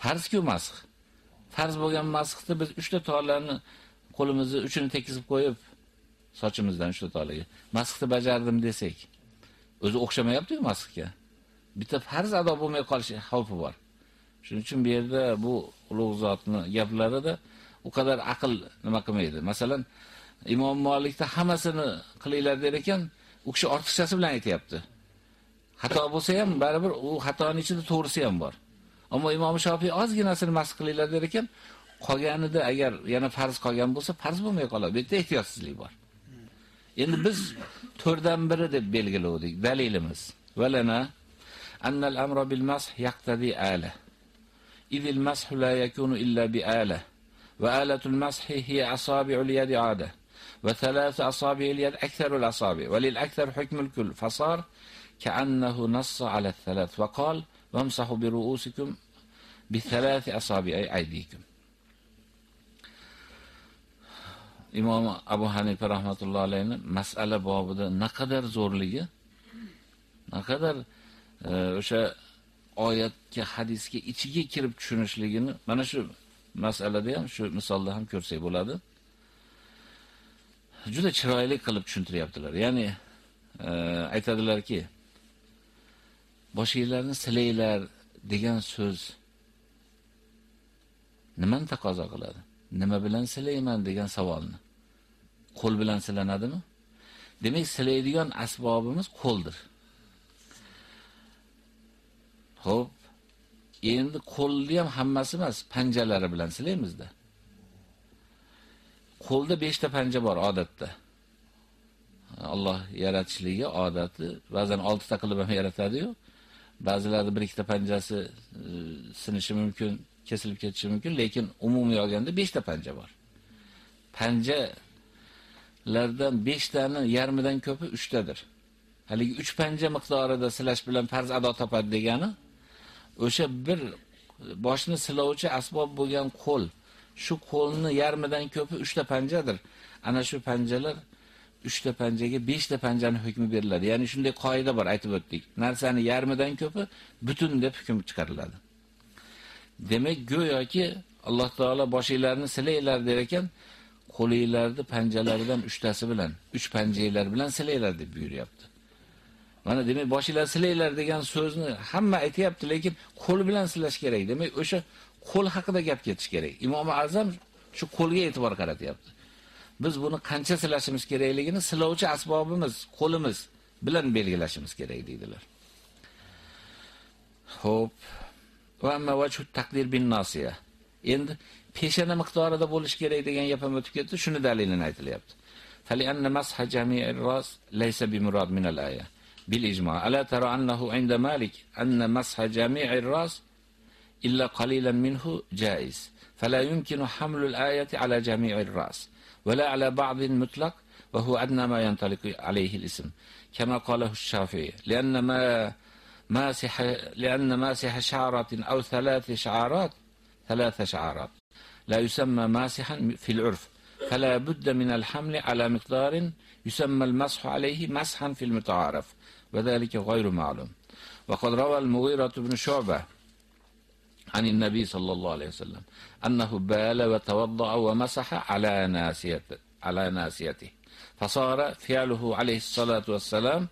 Farzku masx. Farz bo'lgan masxni biz 3 ta tolarni qo'limizni uchini tekizib qo'yib sochimizdan shu tolaga masxni bajardim desak, o'zi o'xshamayapti-ku masxga. Bitta farz ado bo'lmay qolishi xavfi bor. Shuning uchun bu yerda bu ulug' zotni gaplarida u qadar aql nima qilmaydi. Masalan, Imom Malikda hammasini qilinglar der ekan, u kishi ortiqchasi bilan aytayapti. Xato bo'lsa ham baribir u xatoning ichida to'g'risi ham bor. Ammo Imom Shofiy ozginasini mas qilinglar der ekan, qolganida agar yana farz qolgan bo'lsa, farz bo'lmay qoladi. Bu yerda ehtiyotsizlik bor. Endi biz to'rdan biri deb belgiladik. Dalilimiz. Valana annal amra bil mash yaqtadi ala. Idil mash la yakunu illa bi ala. Wa alatul mash hiya asabi'ul yadi ada. وثلاث أصابع اليد أكثر الأصابع وللأكثر حكم الكل فصار كأنه نص على الثلاث وقال وامسحوا برؤوسكم بثلاث أصابع أيديكم imom abu hanifa rahmatullohi alayhi masala bobida naqadar zo'rligi naqadar e, o'sha oyatga hadisga ichiga kirib tushunishligini mana shu masalada ham shu misolda ham ko'rsak bo'ladi juda chiroyli qilib tushuntiryaptilar ya'ni e, aytadilarki boshinglarni silanglar degan so'z nimani taqozo qiladi nima bilan silayman degan savolni qo'l bilan silanadimi? Demak, silaydigan asbobimiz qo'ldir. Xo'p, endi qo'lni ham hammasi emas, panjalari bilan silaymizda. Qo'lda 5 ta panja bor odatda. Alloh yaratishligi odati, ba'zan 6 ta qilib ham yaratadi-yu. Ba'zilarda bir ikkita panjasi e, sinishi mumkin, kesilib ketishi mumkin, lekin umumiy olganda 5 ta panja bor. Panja lardan 5 tani yarmidan ko'pi 3 tadir. Haligi 3 panja miqdorida silash bilan farz ado topadi degani o'sha bir boshni silovchi asbob bo'lgan qo'l, shu qo'lni yarmidan ko'pi 3 ta panjadir. Ana shu panjalar 3 ta panjaga 5 ta panjani hukmi beriladi. Ya'ni shunday qoida bor aytib o'tdik. Narsani yarmidan ko'pi butun deb hukm chiqariladi. Demak, go'yoki Alloh taolo boshinglarni silanglar der ekan, qo'linglarni panjalaridan 3 tasi bilan, 3 panjanglar bilan silanglar deb buyuryapti. Mana demak boshinglar silanglar degan so'zni hamma aytayapti, lekin qo'l bilan silash kerak. Demak, o'sha qo'l haqida gap ketish kerak. Imom Azam shu qo'lga e'tibor qaratyapti. Biz buni qancha silashimiz kerakligini silovchi asbobimiz, qo'limiz bilan belgilashimiz kerak deydilar. Xo'p. Va amma vajhu taqdir bin nasiya. Endi peshana miqdorida bo'lish kerak degan gap ham o'tib ketdi. Shuni dalilini aytilyapti. Fali anna masha jami'ir ras laysa bimurad min al-aya bil ijma'. Ala tara annahu 'inda Malik anna masha jami'ir ras illa qalilan minhu jaiz. فلا يمكن حمل الآية على جميع الرأس ولا على بعض مطلق وهو أدنى ما ينطلق عليه الاسم كما قاله الشافعي لأن ما ماسح لأن ماسح شعرة أو ثلاث شعارات ثلاث شعارات. لا يسمى ماسحا في العرف. فلا بد من الحمل على مقدار يسمى المسح عليه مسحا في المتعارف وذلك غير معلوم. وقد روى المغيرة بن شعبة عن النبي صلى الله عليه وسلم أنه بال وتوضأ ومسح على ناسيته, على ناسيته. فصار فعله عليه الصلاة والسلام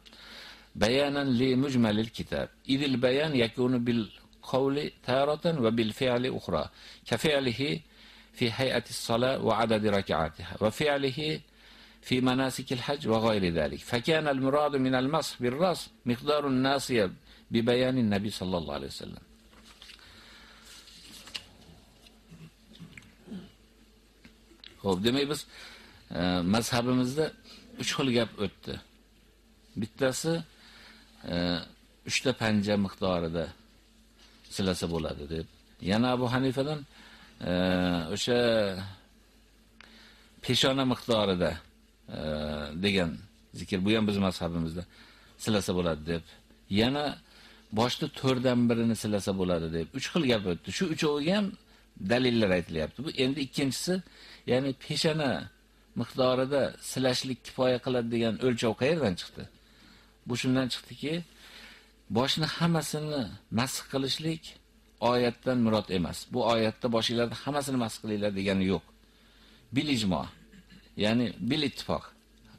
بيانا لمجمل الكتاب إذ البيان يكون بالقول تارة وبالفعل أخرى كفعله في هيئة الصلاة وعدد ركعاتها وفعله في مناسك الحج وغير ذلك فكان المراد من المسح بالرأس مقدار الناسية ببيان النبي صلى الله عليه وسلم Xo'p, demak biz e, mazhabimizda 3 xil gap o'tdi. Bittasi 3 ta panja miqdorida silasa bo'ladi deb. Yana Abu Hanifadan e, o'sha peshona miqdorida e, degan zikr bu ham biz mazhabimizda silasa bo'ladi deb. Yana boshda 4 dan birini silasa bo'ladi deb 3 xil gap o'tdi. Shu uchoviga ham dalillar aytilyapti. Bu endi ikkinchisi, ya'ni peshona miqdorida silashlik kifoya qiladi degan o'lchov qayerdan chiqdi? Bu shundan chiqdiki, boshni hammasini masx qilishlik oyatdan murod emas. Bu oyatda boshingizlarda hammasini masx qilinglar degani yo'q. Bil ijmo. Ya'ni bil ittifoq.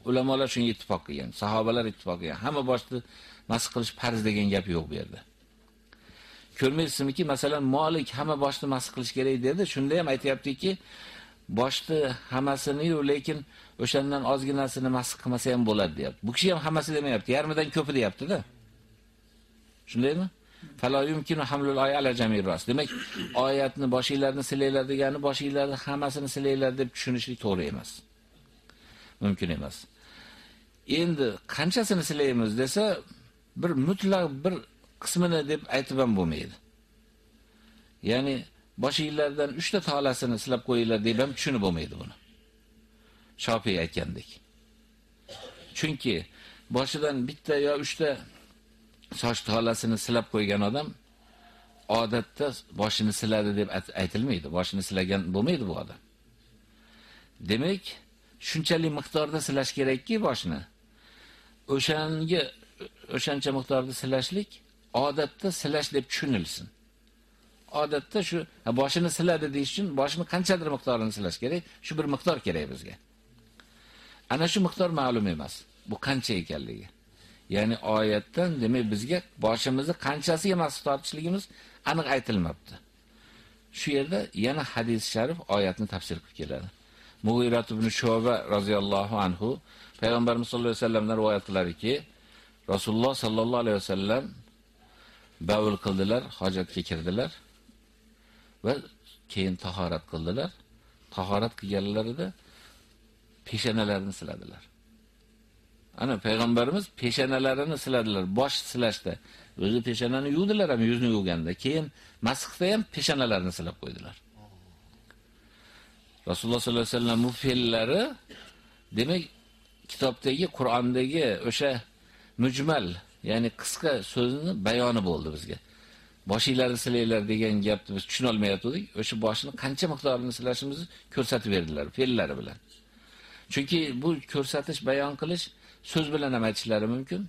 Ulamolar shunga ittifoq qilgan, sahobalar ittifoq qilgan. Hamma boshni masx qilish farz degan gap yo'q bu yerda. Ko'rmaysizmiki, masalan, Malik hamma boshni masx qilish kerak dedi. Shunda ham aytayaptiki, boshni hammasini-yu, lekin o'shandan ozginasini masx qilmasa ham bo'ladi deyapti. Bu kishi ham hammasi demayapti, yarmidan ko'pi deyapti-da. Shundaymi? Fala yumkinu hamlul oya ala jamir ras. Demak, oyatni boshinglarni silanglar degani boshinglarni hammasini silanglar deb tushunishlik to'g'ri emas. Mumkin emas. Endi qanchasini silaymiz desa, bir mutlaq bir qismini deb aytib ham bo'lmaydi. Ya'ni boshinglardan 3 ta tolasini silab qo'yinglar deb ham tushunib bo'lmaydi buni. Shofiy aytgandek. Chunki boshidan bitta yo 3 ta soch tolasini silab qo'ygan odam odatda boshini siladi deb aytilmaydi. Boshini silagan bo'lmaydi bu odam. Demak, shunchalik miqdorda silash kerakki boshni. O'shanga o'shancha miqdorda silashlik odatda silash deb tushunilsin. Odatda shu boshini siladi deyish uchun boshini qanchadir miqdorini silash kerak, shu bir miqdor kerak bizga. Ana shu miqdor ma'lum emas. Bu qancha ekanligi. Ya'ni oyatdan demak bizga boshimizni qanchasiga mas'ul tortishligimiz aniq aytilmabdi. Shu yerda yana hadis sharif oyatni tafsir qilib keladi. Mughirat ibn Shuba roziyallohu anhu payg'ambarimiz sollallohu alayhi vasallamdan rivoyat qiladiki, Rasululloh sallallohu alayhi vasallam bavul qildilar, hojatga kirdilar va keyin tahorat qildilar. Tahorat qilganlarida peshanalarini siladilar. Ana payg'ambarimiz peshanalarini siladilar, bosh silashda. O'zi peshanani yuvdilar ham yuzni yuvganda, keyin masxda ham peshanalarini silab qo'ydilar. Rasululloh sollallohu alayhi vasallam bu fe'llari demak kitobdagi Qur'ondagi o'sha mujmal, ya'ni qisqa so'zni bayoni bo'ldi bizga. Boshinglarni silanglar degan gapni biz tushuna olmayotgandik. O'sha boshini qancha miqdorini silashimizni ko'rsatib berdilar fe'llari bilan. Chunki bu ko'rsatish, bayon qilish so'z bilan ham aytishlari mumkin,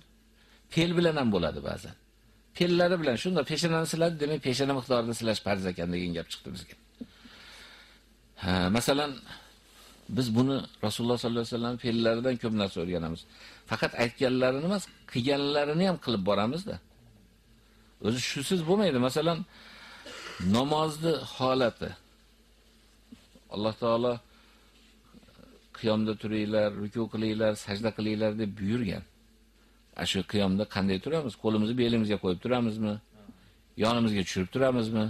fe'l bilan ham bo'ladi ba'zan. Fe'llari bilan shunda peshanani siladi, demak peshana miqdorini silash farz ekan degan gap chiqdi bizga. Ha, masalan, biz buni Rasululloh sollallohu alayhi vasallam fe'llaridan ko'p narsa o'rganamiz. Faqat aytganlarini emas, qilganlarini ham qilib boramizda. O'zi shusiz bo'lmaydi. Masalan, namozni holati. Alloh taolo qiyomda turinglar, ruku qilinglar, sajda qilinglar deb buyurgan. Ashu qiyomda qanday turamiz? Qo'limizni belimizga qo'yib turamizmi? Yonimizga tushirib turamizmi?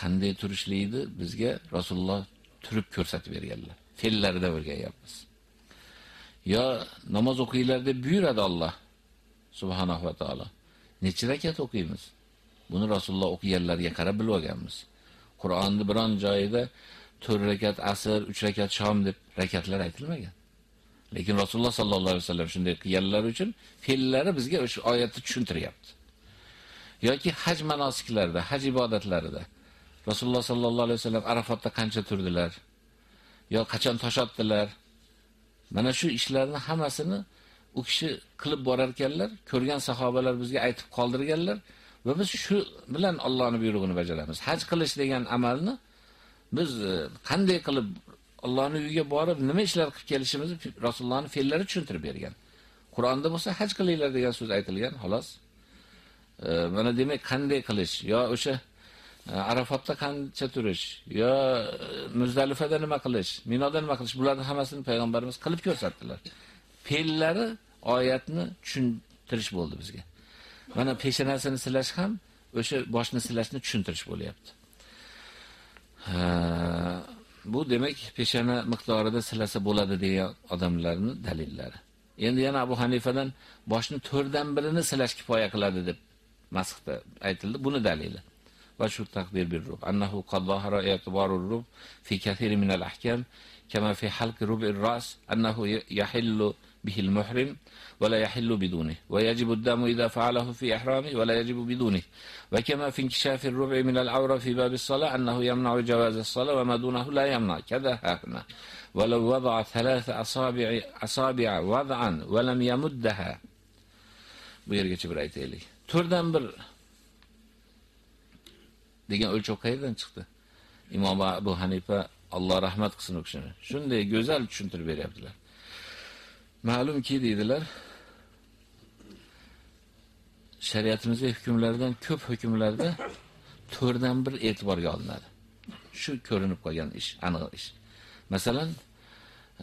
Qanday turishlikni bizga Rasululloh turib ko'rsatib berganlar. Fe'llarida o'rganyapmiz. Yo namoz o'qinglar deb buyuradi Alloh subhanahu va taolo. Necha rakat o'qiymiz? Buni Rasululloh o'qiganlarga qarab bilib olganmiz. Qur'onni biron joyida 4 rakat asr, 3 rakat shom deb rakatlar aytilmagan. Lekin Rasululloh sallallohu alayhi vasallam shunday qilganlar uchun fe'llari bizga o'sha oyatni tushuntiryapti. yoki haj manosiklarida, haj ibodatlarida Rasululloh sallallohu alayhi vasallam Arafatda qancha turdilar? yo qachon tosh otdilar? Mana shu ishlarni hammasini u kishi qilib borar ekanlar, ko'rgan sahobalar bizga aytib qoldirganlar va biz shu bilan Allohning buyrug'ini bajaramiz. Haj qilish degan amalni biz e, qanday qilib Allohning uyiga borib nima ishlar qilib kelishimizni Rasulullohning fe'llari tushuntirib bergan. Qur'onda bo'lsa haj qilinglar degan so'z aytilgan, xolos. E, mana demak qanday qilish yo o'sha e, Arafatda qancha turish yo e, Muzdalifada nima qilish, Minoda nima qilish, bularni hammasini payg'ambarimiz qilib ko'rsatdilar. Fe'llari oyatni tushuntirish bo'ldi bizga. Mana peshonasini silash ham o'sha boshni silashni tushuntirish bo'lyapti. Bu demak peshana miqdorida silasa bo'ladi degan odamlarning dalillari. Endi yana Abu Hanifadan boshni 4 dan birini silash kifoya qiladi deb masxda aytildi. Buni dalili. Va shu taqdir bir rub. Annahu qad zahara i'tibarur rub fi kathir min al-ahkam kama fi halq rub'ir ras annahu yahillu به المحرم ولا يحل بدونه ويجب الدم إذا فعله في إحرامه ولا يجب بدونه وكما في انكشاف الربع من العورة في باب الصلاة أنه يمنع جواز الصلاة وما دونه لا يمنع كذا هنا ولو وضع ثلاث أصابع, أصابع وضعا ولم يمدها bu yergacha bir aytaylik. To'rdan bir degan o'lchov qayerdan chiqdi? Imom Abu Hanifa Alloh rahmat qilsin u kishini. Shunday go'zal tushuntirib beryaptilar. Ma'lumki deydilar, shariatimizning hukmlardan ko'p hukmlarda to'rdan bir e'tiborga olinadi. shu ko'rinib qolgan ish, aniq ish. Masalan,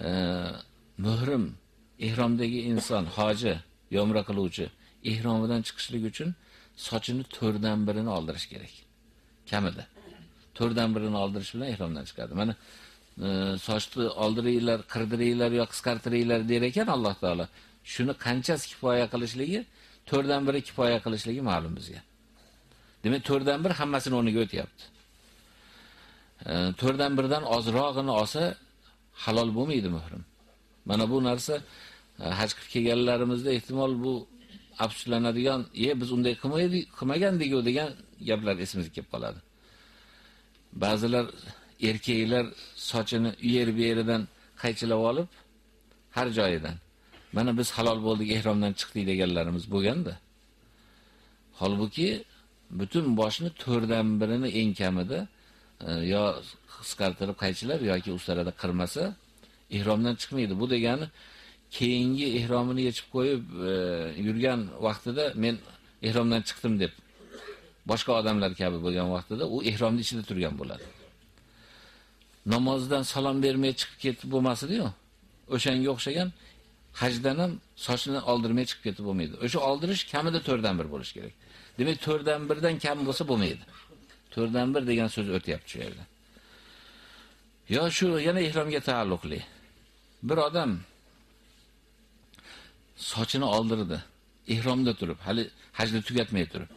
e, muhrim ihromdagi inson, hoji, yo'mra qiluvchi ihromidan chiqishlik uchun sochini 4 dan birini oldirish kerak. Kamida. 4 dan birini oldirish bilan ihromdan chiqadi. Mana sochni oldiringlar, qirdiringlar yo qisqartiringlar der ekan Alloh taolo. Shuni qanchasi kifoya qilishligi, 4 dan biri kifoya qilishligi ma'lum bizga. Demak, 4 dan 1 hammasini o'rniga o'tyapti. 4 dan 1 dan ozrog'ini olsa halol bo'lmaydi muhrim. Mana bu narsa e, haj qilib kelganlarimizda ehtimol bu afsuslanadigan, "Ye, biz unday qilmaydik, qilmagandik-ku" degan gaplar esimizga kelib qoladi. Ba'zilar erkaklar sochini yer beridan qaychilab olib, har joyidan mana biz halol bo'ldik, ehromdan chiqdik deganlarimiz bo'lganda. Holbuki butun boshni 4 dan birini eng kamida e, yo qisqartirib qaychilab yoki ustarada qirmasa ihromdan chiqmaydi. Bu degani keyingi ihromini yechib qo'yib e, yurgan vaqtida men ihromdan chiqdim deb boshqa odamlar kabi bo'lgan vaqtida u ihromning ichida turgan bo'ladi. Namozdan salom bermay chiqib ketib bo'lmasdi-yu. O'shanga o'xshagan hajdan ham sochini oldirmay chiqib ketib bo'lmaydi. O'sha oldirish kamida 4 dan 1 bo'lish kerak. Demak 4 dan 1 dan kam bo'lsa bo'lmaydi. 4 dan 1 degan so'z o'tyapti shu yerda. Yo shu yana ihromga taalluqli. Bir odam sochini oldirdi. Ihromda turib, hali hajni tugatmay turib.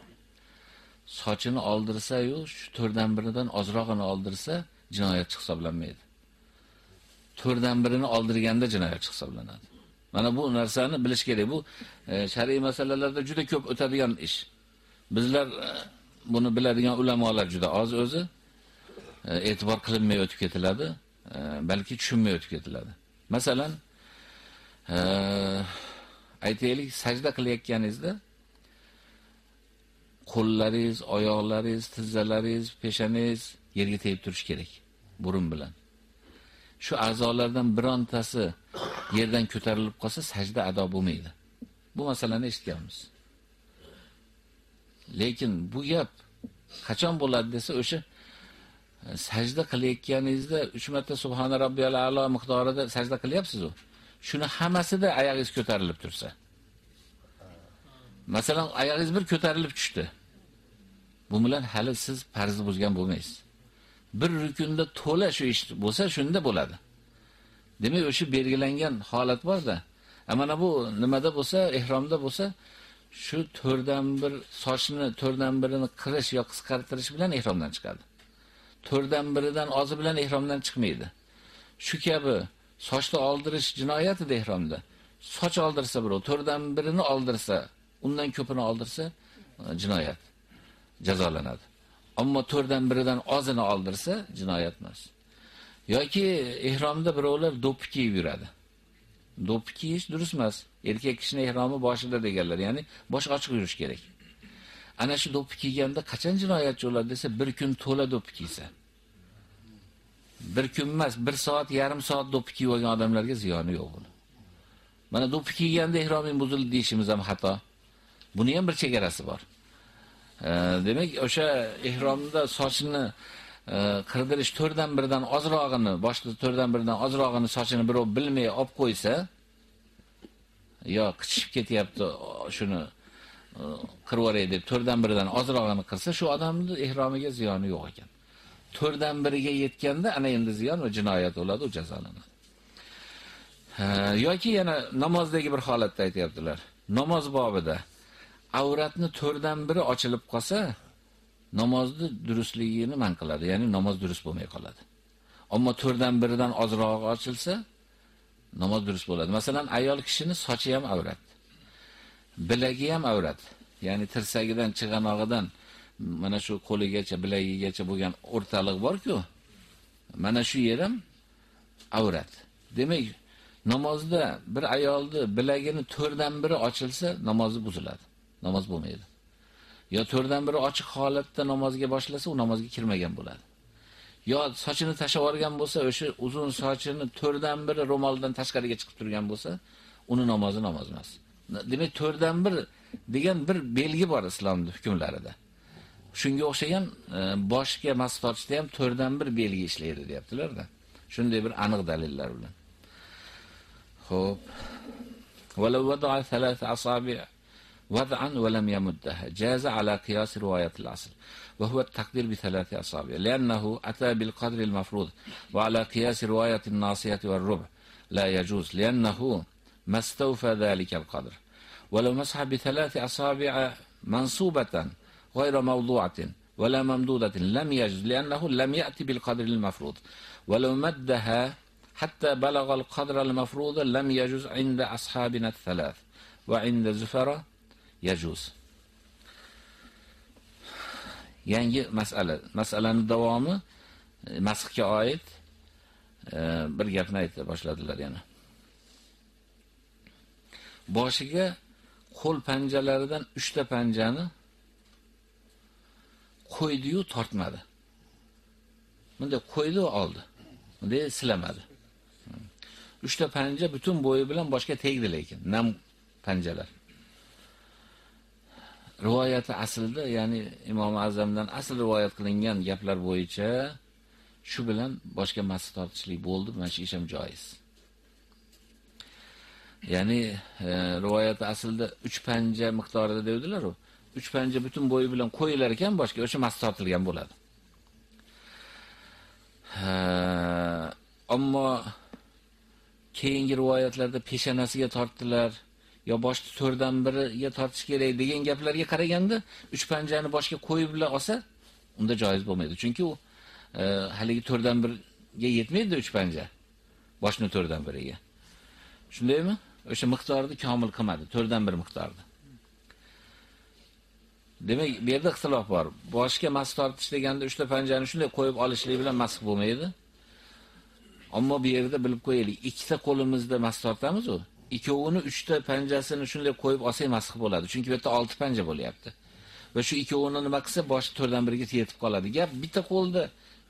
Sochini oldirsa-yu, shu 4 dan 1dan ozrog'ini oldirsa, jinoyatchi hisoblanmaydi. 4 dan birini oldirganda jinoyatchi hisoblanadi. Mana bu narsani bilish kerak. Bu e, shar'iy masalalarda juda ko'p o'tadigan ish. Bizlar e, buni biladigan ulamolar juda oz o'zi. E, e'tibor qilinmay o'tib ketiladi, balki tushunmay o'tib ketiladi. Masalan, aytaylik, sajda qilayotganingizda qo'llaringiz, oyoqlaringiz, tizzalaringiz, peshanangiz yerga tegib turishi kerak burun bilan. Shu a'zolardan birontasi yerdan ko'tarilib qolsa sajda ado bo'lmaydi. Bu masalani eshitganmiz. Lekin bu gap qachon bo'ladi desa o'sha e, sajda qilayotganingizda 3 marta subhana robbiyal a'lo miqdorida sajda qilyapsiz-ku. Shuni hammasida oyog'ingiz ko'tarilib tursa. Masalan, oyog'ingiz bir ko'tarilib tushdi. Bu bilan hali siz farzni buzgan bo'lmaysiz. Bir rukunda to'la shu ish bo'lsa, shunda bo'ladi. Demak, o'sha belgilangan holat bor-da. Mana bu nimada bo'lsa, ihromda bo'lsa, shu 4 dan 1 sochni 4 dan 1ini qirish yoki qisqartirish bilan ihromdan chiqadi. 4 dan 1idan ozi bilan ihromdan chiqmaydi. Shu kabi sochni oldirish jinoyatida ihromda. Soch oldirsa birov 4 dan 1ini oldirsa, undan ko'pini oldirsa jinoyat jazolanadi. Ammo 4 dan 1idan ozini oldirsa jinoyat emas. yoki ihromda birovlar do'ppi kiyib yuradi. Do'ppi kiyish durust emas. Erkak kishining ihromi boshida deganlar, ya'ni bosh ochiq yurish kerak. Ana shu do'ppi kiyganda qachon jinoyatchi bo'ladi desa, bir kun to'la do'ppi kiysa. Bir kun emas, bir soat, yarim soat do'ppi kiyib olgan odamlarga ziyoni yo'q buni. Mana do'ppi kiyganda ihroming buzildi deyishimiz ham xato. Buni ham bir chegarasi bor. Demak, o'sha ihromda sochini e, qirdirish 4 dan 1 dan ozrog'ini, boshda 4 dan 1 dan ozrog'ini sochini birov bilmay olib qo'ysa, yo qichishib ketyapti, shuni e, qirib yuboray deb 4 dan 1 dan ozrog'ini qilsa, shu odamning ihromiga ziyoni yo'q ekan. 4 dan 1 ga yetganda ana endi ziyon va jinoyat bo'ladi, u jazolanadi. yoki yana namozdagi bir holatda aytayaptilar. Namoz bobida avratni 4 dan 1 ochilib qolsa, namozni durustligini man qiladi, ya'ni namoz durust bo'lmay qoladi. Ammo 4 dan 1 dan ozroq ochilsa, namoz durust bo'ladi. Masalan, ayol kishini sochi ham avrat. Bilagi ham avrat. Ya'ni tirsagidan, chig'anog'idan mana shu qo'ligacha, bilagigacha bo'lgan o'rtaliq bor-ku. Mana shu yer ham avrat. Demak, namozda bir ayolni bilagini 4 dan 1 ochilsa, namozi buziladi. namoz bo'lmaydi. Yo to'rdan biri ochiq holatda namozga boshlasa, u namozga kirmagan bo'ladi. Yo sochini tashab olgan bo'lsa, o'sha uzun sochini to'rdan biri ro'moldan tashqariga chiqib turgan bo'lsa, uni namozi namoz emas. Demak, to'rdan dan degan bir belgi bor islomning hukmlarida. Shunga o'xshagan e, boshga mas ham to'rdan dan belgi ishlaydi, deyaptilar-da. Shunday bir aniq dalillar bilan. Xo'p. Walau wada'a thalath asabi' وضعا ولم يمدها. جاز على قياس رواية الأصل وهو التقدير بثلاث أصابع لأنه أتى بالقدر المفروض وعلى قياس رواية الناصية والربع لا يجوز لأنه ما استوفى ذلك القدر. ولو مسح بثلاث أصابع منصوبة غير موضوعة ولا ممدودة لم يجوز لأنه لم يأتي بالقدر المفروض. ولو مدها حتى بلغ القدر المفروض لم يجوز عند أصحابنا الثلاث وعند زفرة yajuz. Yangi masala, masalaning davomi e, masxga oid e, bir gapni aytib boshladilar yana. Boshiga qo'l panjalaridan 3 ta panjani qo'ydi-yu tortmadi. Bunda qo'ydi oldi. Bunda silamadi. 3 ta panja butun bo'yi bilan boshga tegdi lekin nam panjalar. Rivoyati aslida, ya'ni Imom Azamdan asl rivoyat qilingan gaplar bo'yicha shu bilan boshqa masjid tortishlik bo'ldi, mana shu ish ham joiz. Ya'ni e, rivoyati aslida 3 panja miqdorida devdilar-ku. 3 panja butun bo'yi bilan qo'yilar ekan boshqa o'sha masjid tortilgan bo'ladi. Ha, ammo keyingi rivoyatlarda peshanasiga tortdilar. Yo boshni to'rdan biriga tortish kerak degan gaplarga qaraganda uch panjani boshga qo'yib olsa, unda joiz bo'lmaydi. Chunki u e, haligi to'rdan biriga yetmaydi uch panja. Boshni to'rdan biriga. Shundaymi? O'sha miqdorni komil qilmadi, to'rdan bir miqdorda. Demak, bu yerda ixtilof bor. Boshga mas tortish deganda uchta panjani shunday qo'yib olishlik bilan masx bo'lmaydi. Ammo bu yerda bilib qo'yaylik, ikkita qo'limizda mas tortamiz-ku. Ikkovini 3 ta panjasini shunday qo'yib olsak masx bo'ladi. Chunki bu yerda 6 panja bo'lyapti. Va shu ikkovini nima qilsa bosh 4 dan 1 ga yetib qoladi. Gap bitta qo'lda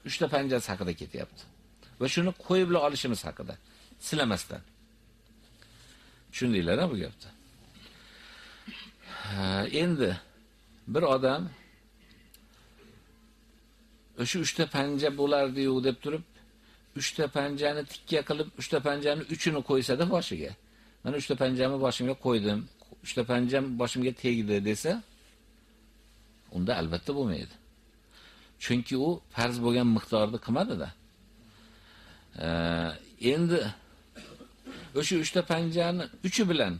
3 ta panjasi haqida ketyapti. Va shuni qo'yib olishimiz haqida, silamasdan. Tushundinglar bu gapni? Endi bir odam o'sha 3 ta panja bo'lardi-yu deb turib, 3 ta panjani tikka qilib, 3 ta panjani 3ini qo'ysa-da boshiga. Mana 3 ta panjamni boshimga qo'ydim, 3 ta panjam boshimga tegdi desa, unda albatta bo'lmaydi. Chunki u farz bo'lgan miqdorni qilmadi-da. endi o'sha 3 ta panjani 3i bilan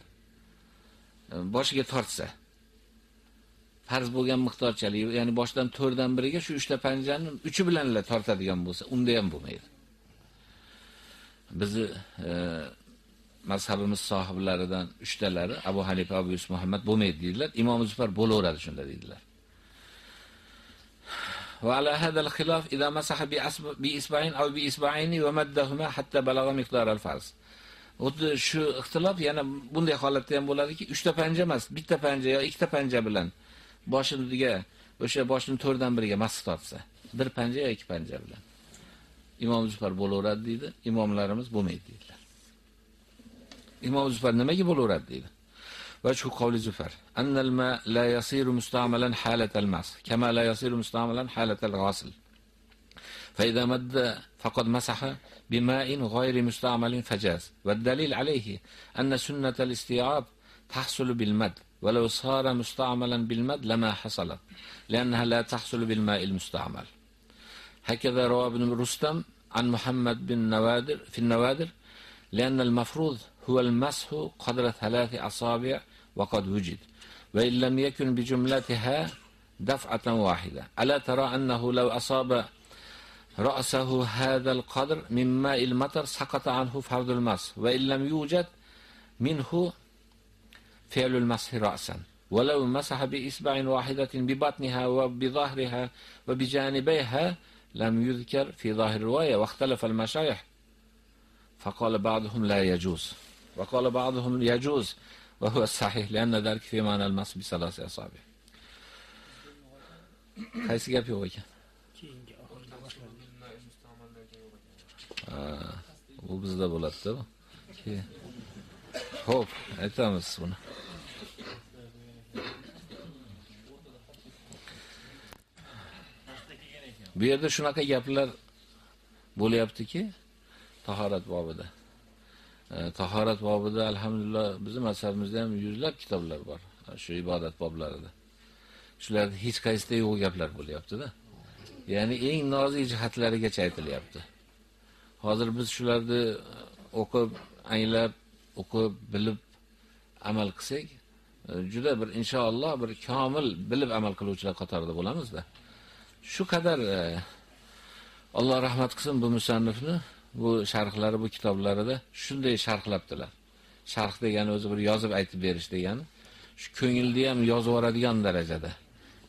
e, boshiga tortsa, farz bo'lgan miqdorchalik, ya'ni boshdan 4 dan 1ga shu 3 ta panjani 3i bilan tortadigan bo'lsa, unda ham bo'lmaydi. Bizni e, mazhabimiz sohiblaridan uchtalari Abu Hanifa, Abu Yusuf Muhammad bo'lmaydi dedilar. Imom Zufar bo'laveradi shunda dedilar. Va ala hada al-khilaf idha masaha bi bi isba'in aw bi isba'ini wa maddahuma hatta balagha miqdar al-farz. Xuddi shu ixtilof yana bunday holatda ham bo'ladiki, 3 ta panja emas, 1 ta panja yoki 2 ta panja bilan boshiga o'sha boshning 4 dan biriga mas tortsa, bir panja yoki 2 panja bilan. Imom Zufar bo'laveradi dedi. imomlarimiz bo'lmaydi deydilar. İmam Züfer nimaga bo'laveradi deydi. Shu qavli Züfer. Annal ma la yasiru musta'malan halatal mas, kama la yasiru musta'malan halatal ghasl. فإذا مد فقد مسح بماء غير مستعمل فجاز والدليل عليه أن سنة الاستيعاب تحصل بالمد ولو صار مستعملا بالمد لما حصلت لأنها لا تحصل بالماء المستعمل هكذا روى ابن رستم عن محمد بن نوادر في النوادر لأن المفروض هو المسح قدر ثلاث أصابع وقد وجد وإن لم يكن بجملتها دفعة واحدة. ألا ترى أنه لو أصاب رأسه هذا القدر من ماء المطر سقط عنه فرض المسح وإن لم يوجد منه فعل المسح رأسا. ولو مسح بإصبع واحدة ببطنها وبظهرها وبجانبيها لم يذكر في ظاهر الرواية واختلف المشايخ فقال بعضهم لا يجوز. وقال بعضهم يجوز وهو الصحيح لأن ذلك في معنى المس بثلاث أصابع qaysi gap yo'q ekan bu bizda bo'ladi-da bu ho'p aytamiz buni Bu yerda shunaqa gaplar bo'lyaptiki, tahorat bobida. E, tahorat bobida alhamdulillah bizning mazhabimizda ham yuzlab kitoblar bor. Shu ibodat boblarida. Shularda hech qaysida yo'q gaplar bo'lyapti-da. Ya'ni eng nozik jihatlarigacha aytilyapti. Hozir biz shularni e, o'qib, anglab, o'qib, bilib amal qilsak, e, juda bir inshaalloh bir komil bilib amal qiluvchilar qatorida bo'lamiz-da. Shu qadar e, Alloh rahmat qilsin bu musannifni, bu sharhlari, bu kitoblarida shunday sharhlabdilar. Sharh degani o'zi bir yozib aytib berish degani. Shu ko'ngilda ham yozib yoradigan darajada.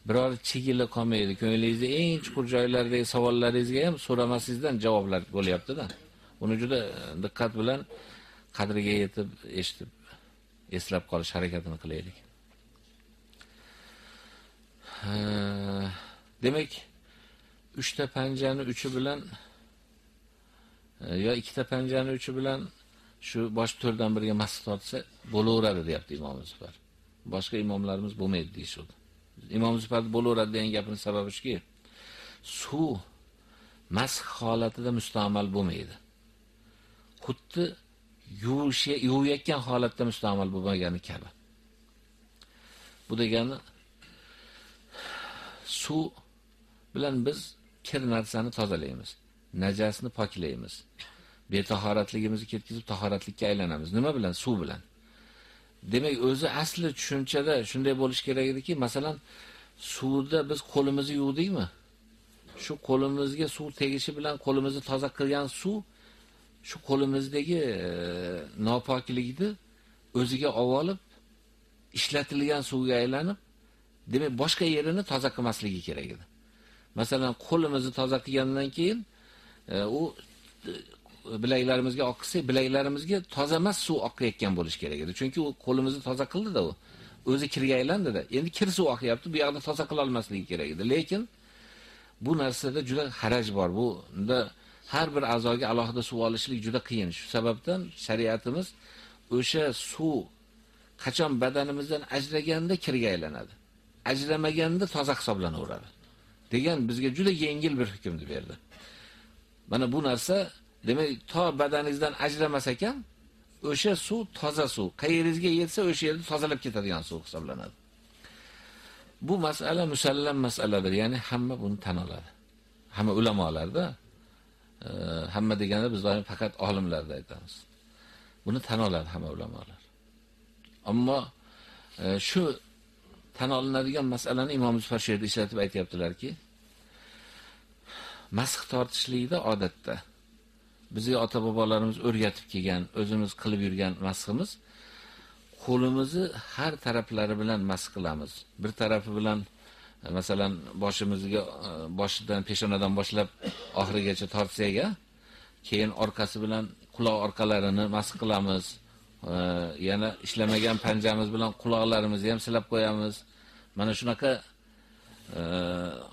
biror chigili qolmaydi. Ko'nglingizda eng chuqur joylardagi savollaringizga ham so'ramasizdan javoblar bo'lyapti-da. Uni juda e, diqqat bilan qadriga yetib, eshitib, eslab qolish harakatini qilaylik. E, demak, 3 ta panjani uchi bilan yo ikkita panjani uchi bilan shu bosh to'rdan biriga mas tortsa bo'laveradi, deyapti Imom Zufar. Boshqa imomlarimiz bo'lmaydi deyishdi. Imom Zufar bo'laveradi degan gapini sababi shuki, suv mash holatida mustamal bo'lmaydi. Xuddi yuvish yuvayotgan holatda mustamal bo'lmagani kabi. Bu degani suv bilan biz kir narsani tozalaymiz, najasni poklaymiz. Betahoratligimizni ketkizib tahoratlikka aylanamiz. Nima bilan? Suv bilan. Demak, o'zi asli tushunchada shunday bo'lish kerak ediki, masalan, suvda biz qo'limizni yuvdikmi? Shu qo'limizga suv tegishi bilan qo'limizni toza qilgan suv shu qo'limizdagi e, nopoklikni o'ziga olib ishlatilgan suvga aylanib, demak, boshqa yerini toza qilmasligi kerak edi. Masalan, qo'limizni toza qilgandan keyin u e, bilaklarimizga oqsa, bilaklarimizga toza emas suv oqayotgan bo'lish kerak edi. Chunki u qo'limizni toza qildi-da u. O'zi kirga aylandi-da. Endi kir suv oqyapti, bu yoqda toza qila olmasligi kerak edi. Lekin bu narsada juda xaraj bor. Bu unda har bir a'zoga alohida suv olishlik juda qiyin. Shu sababdan shariatimiz o'sha suv qachon badanimizdan ajraganda kirga aylanadi. Ajramaganda toza hisoblanaveradi. degan bizga juda yengil bir hukmni berdi. Mana bu narsa Demak, to badaningizdan ajramas ekan, o'sha suv toza suv. Qayeringizga yetsa, o'sha yerni tozalab ketadigan suv hisoblanadi. Bu masala musallam masaladir, ya'ni hamma buni tan oladi. Hamma ulamolarda, e, hamma deganda biz doim faqat olimlarda aytamiz. Buni tan oladi hamma ulamolar. Ammo e, shu tan olinadigan masalani Imom Zufar she'rida ishlatib aytayaptilarki, masx tortishlikda odatda bizga ota bobolarimiz o'rgatib kelgan, o'zimiz qilib yurgan masximiz qo'limizni har taraflari bilan masx qilamiz. Bir tarafi bilan e, masalan boshimizga e, boshidan peshonadan boshlab oxirigacha tortsak, keyin orqasi bilan quloq orqalarini masx qilamiz. E, yana ishlamagan panjamiz bilan quloqlarimizni ham silab qo'yamiz. Mana shunaqa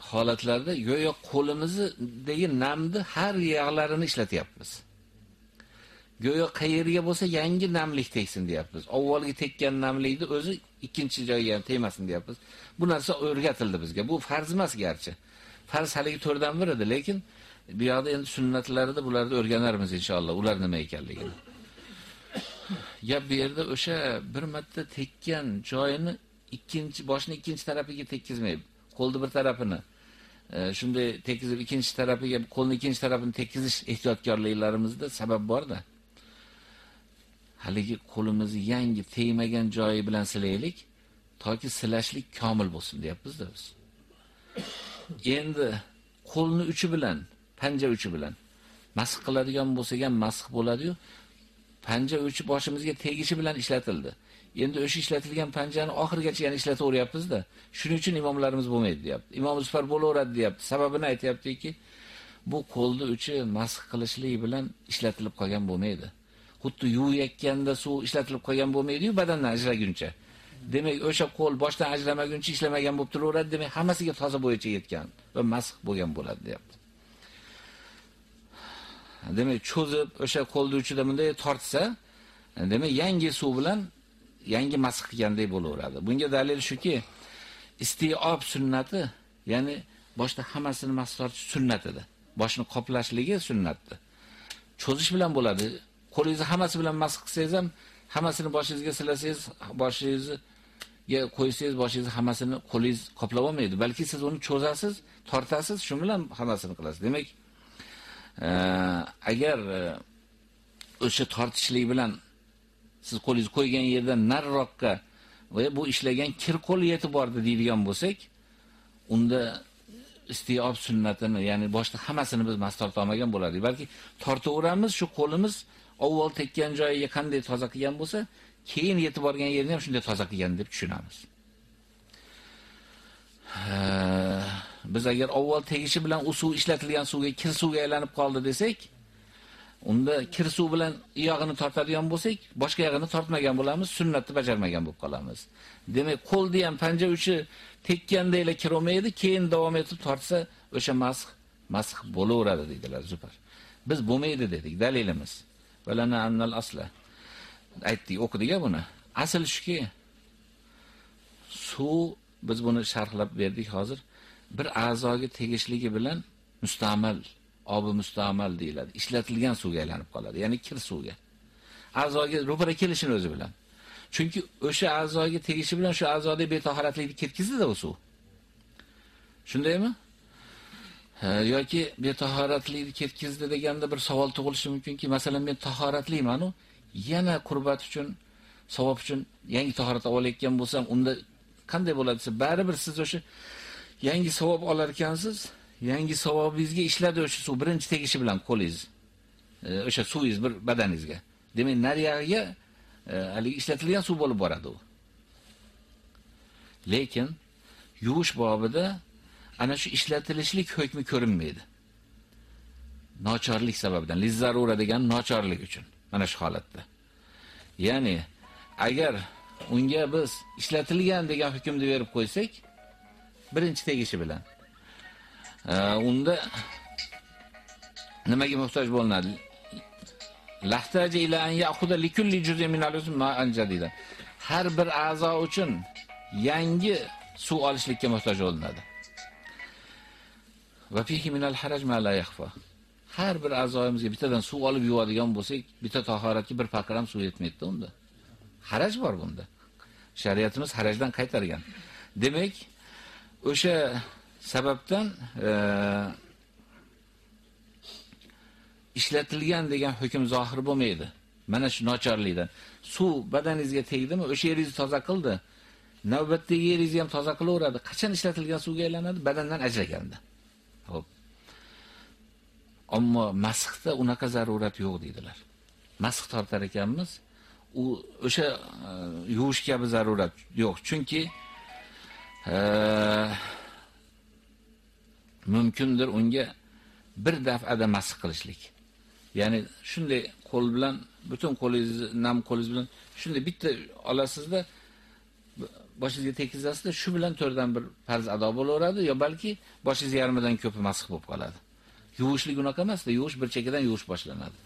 holatlarda go'yo qo'limizdagi namni har yog'larini ishlatyapmiz. Go'yo qayerga bo'lsa yangi namlik tegsin deyapmiz. Avvalgi tekkan namlikni o'zi ikkinchi joyga ham tegmasin deyapmiz. Bu narsa o'rgatildi bizga. Bu farz emas garchi. Farz haligi to'rdan edi, lekin bu yoqda endi sunnatlarida bularni o'rganarmiz inshaalloh, ular nima ekanligini. Gap bu yerda o'sha bir marta tekkan joyini ikkinchi boshni ikkinchi tarafiga tekkizmaydi. Qo'lni bir tarafini e, shunday tekizib ikkinchi tarafiga qo'lni ikkinchi tarafini tekizish ehtiyotkorliklarimizda sabab borda. Haligi qo'limizni yangi tegmagan joyi bilan silaylik, toki silashlik komil bo'lsin deyapmiz-da biz. Endi qo'lni uchi bilan, panja uchi bilan masx qiladigan bo'lsa ham masx bo'ladi-yu, panja uchi boshimizga tegishi bilan ishlatildi. Endi o'sha ishlatilgan panjani oxirigacha yana ishlataveryapmiz-da. Shuning uchun imomlarimiz bo'lmaydi, deyapti. Imom Zufar bo'laveradi, deyapti. Sababini aytayaptiki, bu qo'lni uchi masx qilishlik bilan ishlatilib qolgan bo'lmaydi. Xuddi yuvayotganda suv ishlatilib qolgan bo'lmaydi-yu badandan ajraguncha. Demak, o'sha qo'l boshdan ajramaguncha ishlamagan bo'lib turaveradi, demak, hammasiga toza bo'yicha yetgan va masx bo'lgan bo'ladi, deyapti. Demak, cho'zib o'sha qo'lni uchida bunday tortsa, demak, yangi suv bilan yangi masx qilgandek bo'laveradi. Bunga dalil shuki, istiob sunnati, ya'ni boshda hammasini mas tortish sunnat edi. Boshni qoplashligi sunnatdi. Cho'zish bilan bo'ladi. Qo'lingizni hammasi bilan mas qilsangiz ham, hammasini boshingizga silasangiz, boshingizni qo'ysangiz, boshingizni hammasini qo'lingiz qoplab olmaydi. Balki siz uni cho'zasiz, tortasiz, shu bilan hammasini qilasiz. Demak, agar o'sha tortishlik bilan siz qo'lingizni qo'ygan yerdan narroqqa va bu ishlagan kir qo'l yetib bordi deydigan bo'lsak, unda istiob sunnatini, ya'ni boshda hammasini biz mastor torta olmagan bo'ladi. Balki tortaveramiz, shu qo'limiz avval tekkan joyiga qanday toza qilgan bo'lsa, keyin yetib borgan yerini ham shunday toza qilgan deb tushunamiz. Biz agar avval tegishi bilan u suv ishlatilgan suvga kir suvga aylanib qoldi desak, unda kir suv bilan oyog'ini tortadigan bo'lsak, boshqa yog'ini tortmagan bo'lamiz, sunnatni bajarmagan bo'lib qolamiz. Demak, qo'lni ham panja uchi tekkandayla kirmaydi, keyin davom etib tortsa, o'sha masx masx bo'laveradi deydilar Zufar. Biz bo'lmaydi dedik, dalilimiz. Valana annal asla. Aytdik, o'qidik buni. Asl shuki, suv biz buni sharhlab berdik hozir. Bir a'zoga tegishligi bilan mustamal obi mustamal deyiladi. Ishlatilgan suvga aylanib qoladi, ya'ni kir suvga. A'zoga ro'para kelishini o'zi bilan. Chunki o'sha a'zoga tegishi bilan shu a'zoda betahoratlikni ketkizdi-da u suv. Shundaymi? yoki betahoratlikni ketkizdi deganda bir savol tug'ilishi mumkinki, masalan men tahoratliman u, yana qurbat uchun, savob uchun yangi tahorat olayotgan bo'lsam, unda qanday bo'ladi desa, baribir siz o'sha yangi savob olar ekansiz, yangi savobingizga ishladi o'sha suv birinchi tegishi bilan qo'lingiz. E, o'sha suvingiz bir badaningizga. Demak, nariyog'iga e, haligi ishlatilgan suv bo'lib boradi u. Lekin yuvish bobida ana shu ishlatilishlik hukmi ko'rinmaydi. Nochorlik sababidan, lizzarura degan nochorlik uchun. Mana shu holatda. Ya'ni agar unga biz ishlatilgan degan hukmni berib qo'ysak, birinchi tegishi bilan Э, unda nimaga muhtoj bo'linadi? Lahtaji ila an ya'khuda likulli juz'in min al-uzm ma'an. Har bir a'zo uchun yangi suv olishlikka muhtoj bo'linadi. Va fihi min al-haraj ma la yakhfa. Har bir a'zoyimizga bittadan suv olib yuvadigan bo'lsak, bitta tahoratga bir paqir suv yetmaydi unda. Haraj bor bunda. Shariatimiz harajdan qaytargan. Demak, o'sha sababdan e, ishlatilgan degan hukm zohir bo'lmaydi. Mana shu nochorlikdan. Suv badaningizga tegdimi, o'sha yeringizni toza qildi. Navbatdagi yeringizni ham toza qilaveradi. Qachon ishlatilgan suvga aylanadi? Badandan ajraganda. Xo'p. Ammo masxda unaqa zarurat yo'q deydilar. Masx tortar ekanmiz, u o'sha e, yuvish kabi zarurat yo'q. Chunki e, mumkindir unga bir daf'ada masx qilishlik. Ya'ni shunday qo'l bilan butun qo'lingizni nam qo'lingiz bilan shunday bitta olasizda boshingizga tekizasizda shu bilan to'rdan bir farz ado bo'laveradi yo balki boshingiz yarmidan ko'pi masx bo'lib qoladi. Yuvishlik unaqa emasda, yuvish bir chekadan yuvish boshlanadi.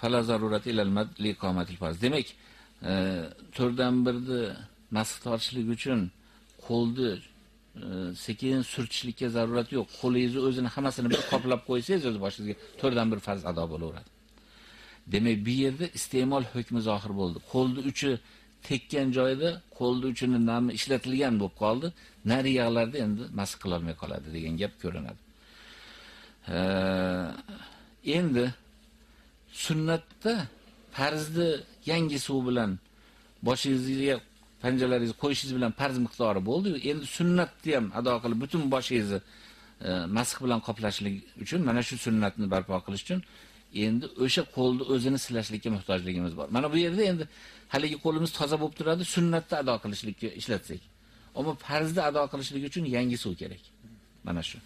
Fala zarurat ilal mad li qomatil farz. Demak, e, to'rdan birni masx tortishlik uchun qo'lni sekin surtishlikka zarurat yo'q. Qo'lingizni o'zini hammasini bir qoplab qo'ysangiz, o'z boshingizga to'rdan bir farz ado bo'laveradi. Demak, bu yerda iste'mol hukmi zohir bo'ldi. Qo'lni uchi tekkan joyda qo'lni uchini nami ishlatilgan bo'lib qoldi. Nari yog'larda endi mas qila olmay qoladi degan gap ko'rinadi. Endi sunnatda farzni yangi suv bilan boshingizga panjalaringizni qo'yishingiz bilan farz miqdori bo'ldi. Endi sunnatni ham ado qilib butun boshingizni e, masx bilan qoplashlik uchun mana shu sunnatni barpo qilish uchun endi o'sha qo'lni o'zini silashlikka muhtojligimiz bor. Mana bu yerda endi haligi qo'limiz toza bo'lib turadi, sunnatni ado qilishlikka ishlatsak. Ammo farzni ado qilishlik uchun yangi suv kerak. Mana shu.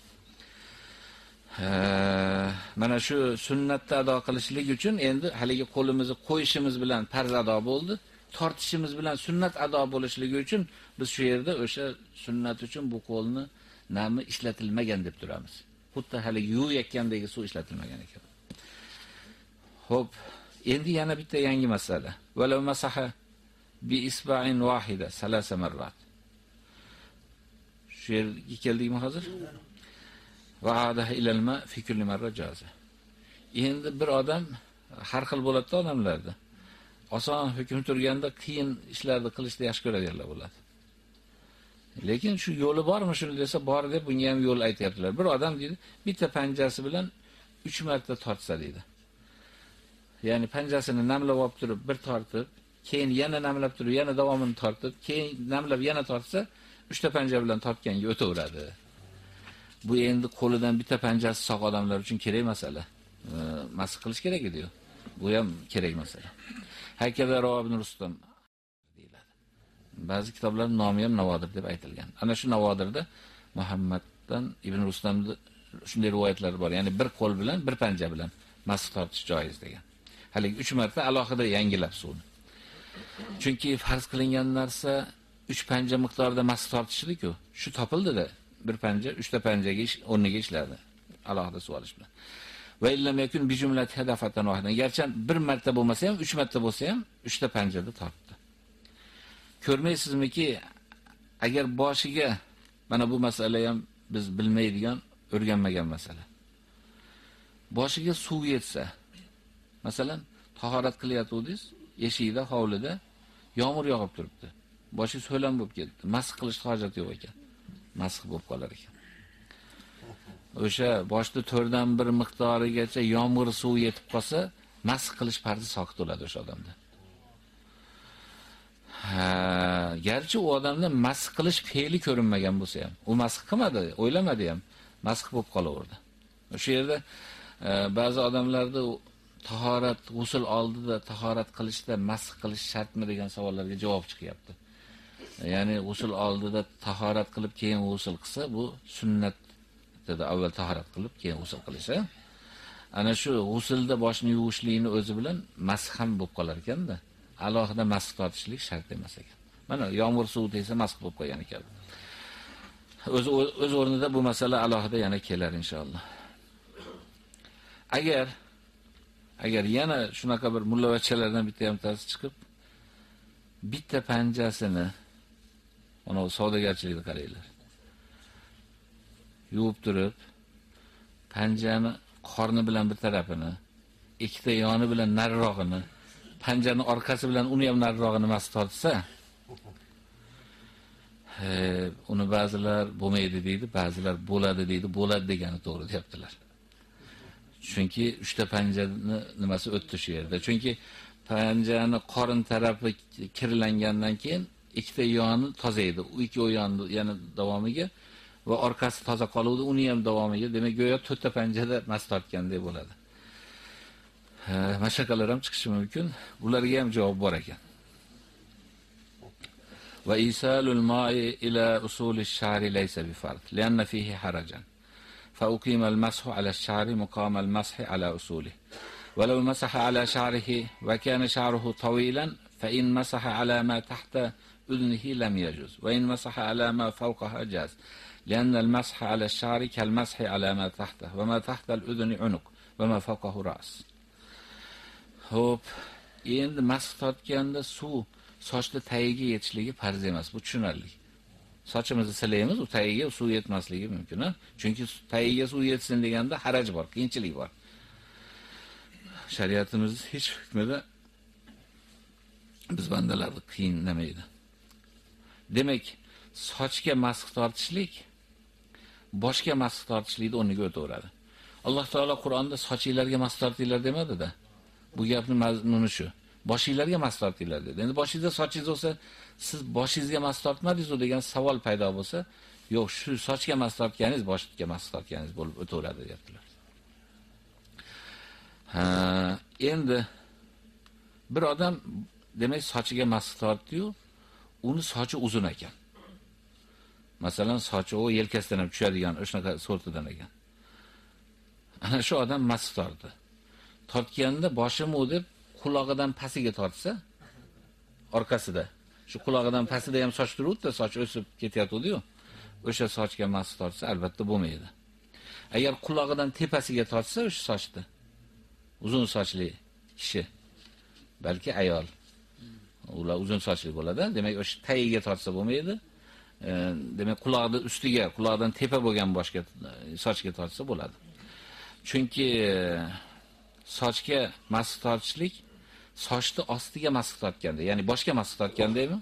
mana shu sunnatni ado qilishlik uchun endi haligi qo'limizni qo'yishimiz bilan farz ado bo'ldi. Tortishimiz bilan sunnat ado bo'lishligi uchun biz shu yerda o'sha sunnat uchun bu qo'lni nami ishlatilmagan deb turamiz. Xuddi hali yuvayotgandagi suv ishlatilmagan ekan. Xo'p, endi yana bitta yangi masala. Walau masaha bi isba'in wahida salasa marrat. Shu yerga keldikmi hozir? Va'ada ilal ma fi kulli marra jaza. Endi bir odam har xil bo'ladi odamlarda. Oson hukm turganda qiyin ishlarni qilishni yaxshi ko'radiganlar bo'ladi. Lekin shu yo'li bormi shuni desa, bor deb bunga ham yo'l aytyaptilar. Bir odam deydi, bitta panjasi bilan 3 marta tortsa deydi. Ya'ni panjasini namlab olib turib, bir tortib, keyin yana namlab turib, yana davomini tortib, keyin namlab yana tortsa, 3 ta panja bilan tortganga o'taveradi. Bu endi qo'lidan bitta panjasi sog' odamlar uchun kerak masala. Masx qilish kerak edi-yu. Bu ham kerak masala. Haykada Rawob ibn Rustam deyiladi. Ba'zi kitoblarda nomi ham Navodir deb aytilgan. Ana shu Navodirda Muhammaddan Ibn Rustamni shunday rivoyatlar bor. Ya'ni bir qo'l bilan, bir panja bilan masx tortish joiz degan. Haligi 3 marta alohida yangilab suvni. Chunki farz qilingan narsa 3 panja miqdorida masx tortishdi-ku Shu topildi-da. Bir panja 3 ta panjaga ish o'rniga ishladi. Alohida suv olish bilan. Va illam yakun bi jumlat hadafatan wahidan. Garchi bir marta bo'lmasa ham, 3 marta bo'lsa ham 3 ta panjada tortdi. Ko'rmaysizmiki, agar boshiga mana bu masala ham biz bilmaydigan, o'rganmagan masala. Boshiga suv yetsa, masalan, tahorat qilyotdingiz, eshikda, hovlida yomg'ir yog'ib turibdi. Boshi so'lam bo'lib ketdi. Masx qilish hojati yo'q ekan. Masx bo'lib qolar ekan. O'sha boshda 4 dan 1 miqdorigacha yomg'ir suvi yetib qolsa, mas qilish farzi soqit bo'ladi o'sha odamda. Ha, garchi u odamda mas qilish fe'li ko'rinmagan bo'lsa ham, u mas qilmadi, o'ylamadi ham, mas bo'lib qolaverdi. O'sha yerda e, ba'zi odamlarda tahorat g'usl oldida tahorat qilishda mas qilish shartmi degan savollarga javob chiqyapti. E, ya'ni g'usl oldida tahorat qilib keyin g'usl qilsa, bu sunnat dedi. Avval tahorat qilib keyin g'usl qilishi. Ana shu g'uslda boshni yuvishlikni o'zi bilan masx ham bo'lib qolar ekanda. Alohida masx tortishlik shart emas ekan. Mana yomg'ir suvi tegsa masx bo'lib qolgan ekan. O'z o'z o'rnida bu masala alohida yana kelar inshaalloh. Agar agar yana shunaqa bir mullavachchalardan bitta hamtasi chiqib bitta panjasini mana savdogarchilikni qaranglar. Yuvib turib panjani qorni bilan bir tarafini, ikkita yoni bilan narrog'ini, panjani orqasi bilan uni ham narrog'ini mas tortsa, e, uni ba'zilar bo'lmaydi deydi, ba'zilar bo'ladi deydi, bo'ladi degani to'g'ri deyaptilar. Chunki 3 ta panjani nimasi o'tdi shu yerda. Chunki panjani qorin tarafi kirlangandan keyin ikkita yoni tozaydi. U ikki yonni yana davomiga va orqasi toza qoluvdi, uni ham davomiga, demak go'yo 4 ta panjada mas tortgandek bo'ladi. Mashaqalar ham chiqishi mumkin. Ularga ham javob bor ekan. Va isalul ma'i ila usul ash-sha'ri laysa bi farq, lianna fihi harajan. فأقيم المسح على الشعر مقام المسح على أصوله ولو مسح على شعره وكان شعره طويلا فإن مسح على ما تحت أذنه لم يجوز وإن مسح على ما فوقها جاز لأن المسح على الشعر كالمسح على ما تحته وما تحت الأذن عنق وما فوقه رأس Xo'p, endi masx tortganda suv sochni tagiga yetishligi farz emas. Bu tushunarli. sochimizni silaymiz, u tagiga suv yetmasligi mumkin, ha? Chunki tagiga suv yetsin deganda haraj bor, qiyinchilik bor. Shariatimiz hech hukmida biz bandalarni qiynlamaydi. Demak, sochga masx tortishlik boshga masx tortishlikni o'rniga o'taveradi. Alloh taolo Qur'onda sochinglarga masx tortinglar demadi-da. Bu gapning mazmuni shu. boshinglarga mas tortinglar dedi. Endi boshingizda sochingiz bo'lsa, siz boshingizga mas tortmadingiz-ku degan savol paydo bo'lsa, yo'q, shu sochga mas tortganingiz boshga mas tortganingiz bo'lib o'taveradi deyaptilar. Ha, endi bir odam demak sochiga mas tortdi-yu, uni sochi uzun ekan. Masalan, sochi u yelkasidan ham tushadigan o'shnaqa sortidan ekan. Ana shu odam mas tortdi. Tortganda boshim u deb qulog'idan pastiga tortsa, orqasida, shu qulog'idan pastida ham soch turibdi, soch o'sib ketyapti-ku. O'sha sochga mas tortsa, albatta bo'lmaydi. Agar qulog'idan tepasiga tortsa o'sha sochdi. uzun sochli kishi, balki ayol, ular uzun sochli bo'ladi, demak o'sha tagiga tortsa bo'lmaydi. e, demak quloqni ustiga, quloqdan tepa bo'lgan boshga e, sochga tortsa bo'ladi. Chunki e, sochga masx tortishlik sochni ostiga masx tortganda, ya'ni boshga masx tortgandaymi?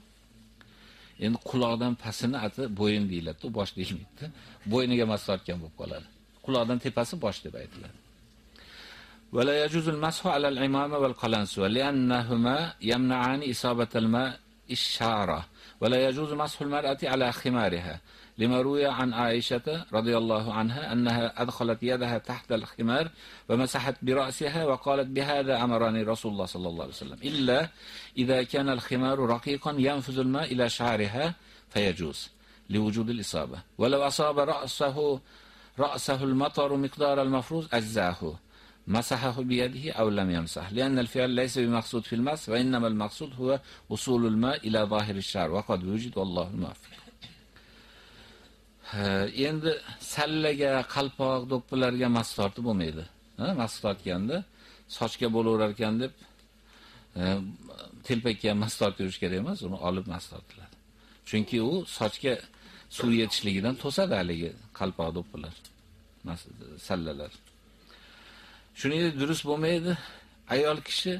Endi quloqdan pastini ati bo'yin deyiladi, bosh deyilmaydi. Bo'yniga masx tortgan bo'lib qoladi. Quloqdan tepasi bosh deb aytiladi. ولا يجوز المسح على العمامة والقلنسوة لأنهما يمنعان إصابة الماء الشعرة ولا يجوز مسح المرأة على خمارها. لما روي عن عائشة رضي الله عنها أنها أدخلت يدها تحت الخمار ومسحت برأسها وقالت بهذا أمرني رسول الله صلى الله عليه وسلم. إلا إذا كان الخمار رقيقا ينفذ الماء إلى شعرها فيجوز لوجود الإصابة. ولو أصاب رأسه رأسه المطر مقدار المفروض أجزاه. مسحه بيده أو لم يمسح لأن الفعل ليس بمقصود في المسح وإنما المقصود هو وصول الماء إلى ظاهر الشعر وقد وجد والله الموفق endi sallaga, qalpoq, do'ppilarga mas tortib bo'lmaydi. Ha, mas tortganda sochga bo'laverar ekan deb telpakka ham mas tortib yurish kerak emas, uni olib mas tortiladi. Chunki u sochga suv yetishligidan to'sadi haligi qalpoq, do'ppilar, sallalar. Shuningdek durust bo'lmaydi ayol kishi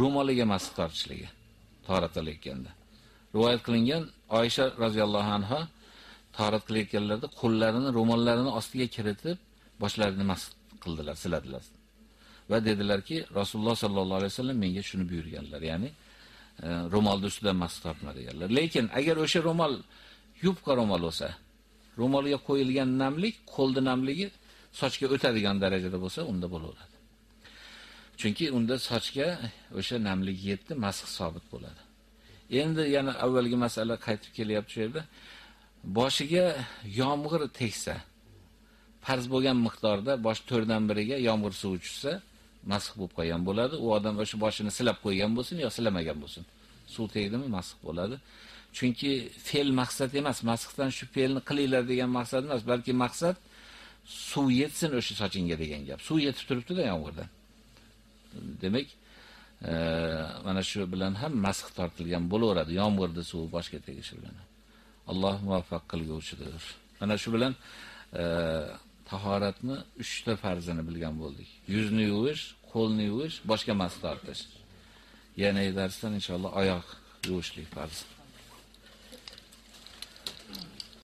ro'moliga mas tortishligi tahorat qilayotganda. Rivoyat qilingan Oysha roziyallohu anha tahorat qilayotganlarda qo'llarini ro'mollarini ostiga kiritib boshlarini mas qildilar, siladilar. Va dedilarki, Rasululloh sallallohu alayhi vasallam menga shuni buyurganlar, ya'ni e, ro'molni ustidan mas tortma deganlar. Lekin agar o'sha ro'mol yupqa ro'mol bo'lsa, ro'molga qo'yilgan namlik, qo'lni namligi sochga o'tadigan darajada bo'lsa, unda bo'laveradi. Chunki unda sochga o'sha namlik yetdi, masx sobit bo'ladi. Endi yana avvalgi masala qaytib kelyapti shu yerda. Boshiga yomg'ir tegsa, farz bo'lgan miqdorda bosh 4 dan biriga yomg'ir suvi tushsa, masx bo'lib qolgan bo'ladi. U odam o'sha boshini silab qo'ygan bo'lsin yo silamagan bo'lsin. Suv tegdimi, masx bo'ladi. Chunki fe'l maqsad emas, masxdan shu fe'lni qilinglar degan maqsad emas, balki maqsad suv yetsin o'sha sochinga degan gap. Suv yetib turibdi-da yomg'irdan. Demak, e, mana shu bilan ham masx tortilgan bo'laveradi. Yomg'irda suv boshga tegishi bilan. Alloh muvaffaq qilguvchidir. Mana shu bilan e, tahoratni 3 ta farzini bilgan bo'ldik. Yuzni yuvish, qo'lni yuvish, boshga mas tortish. Yana darsdan inshaalloh oyoq yuvishlik farzi.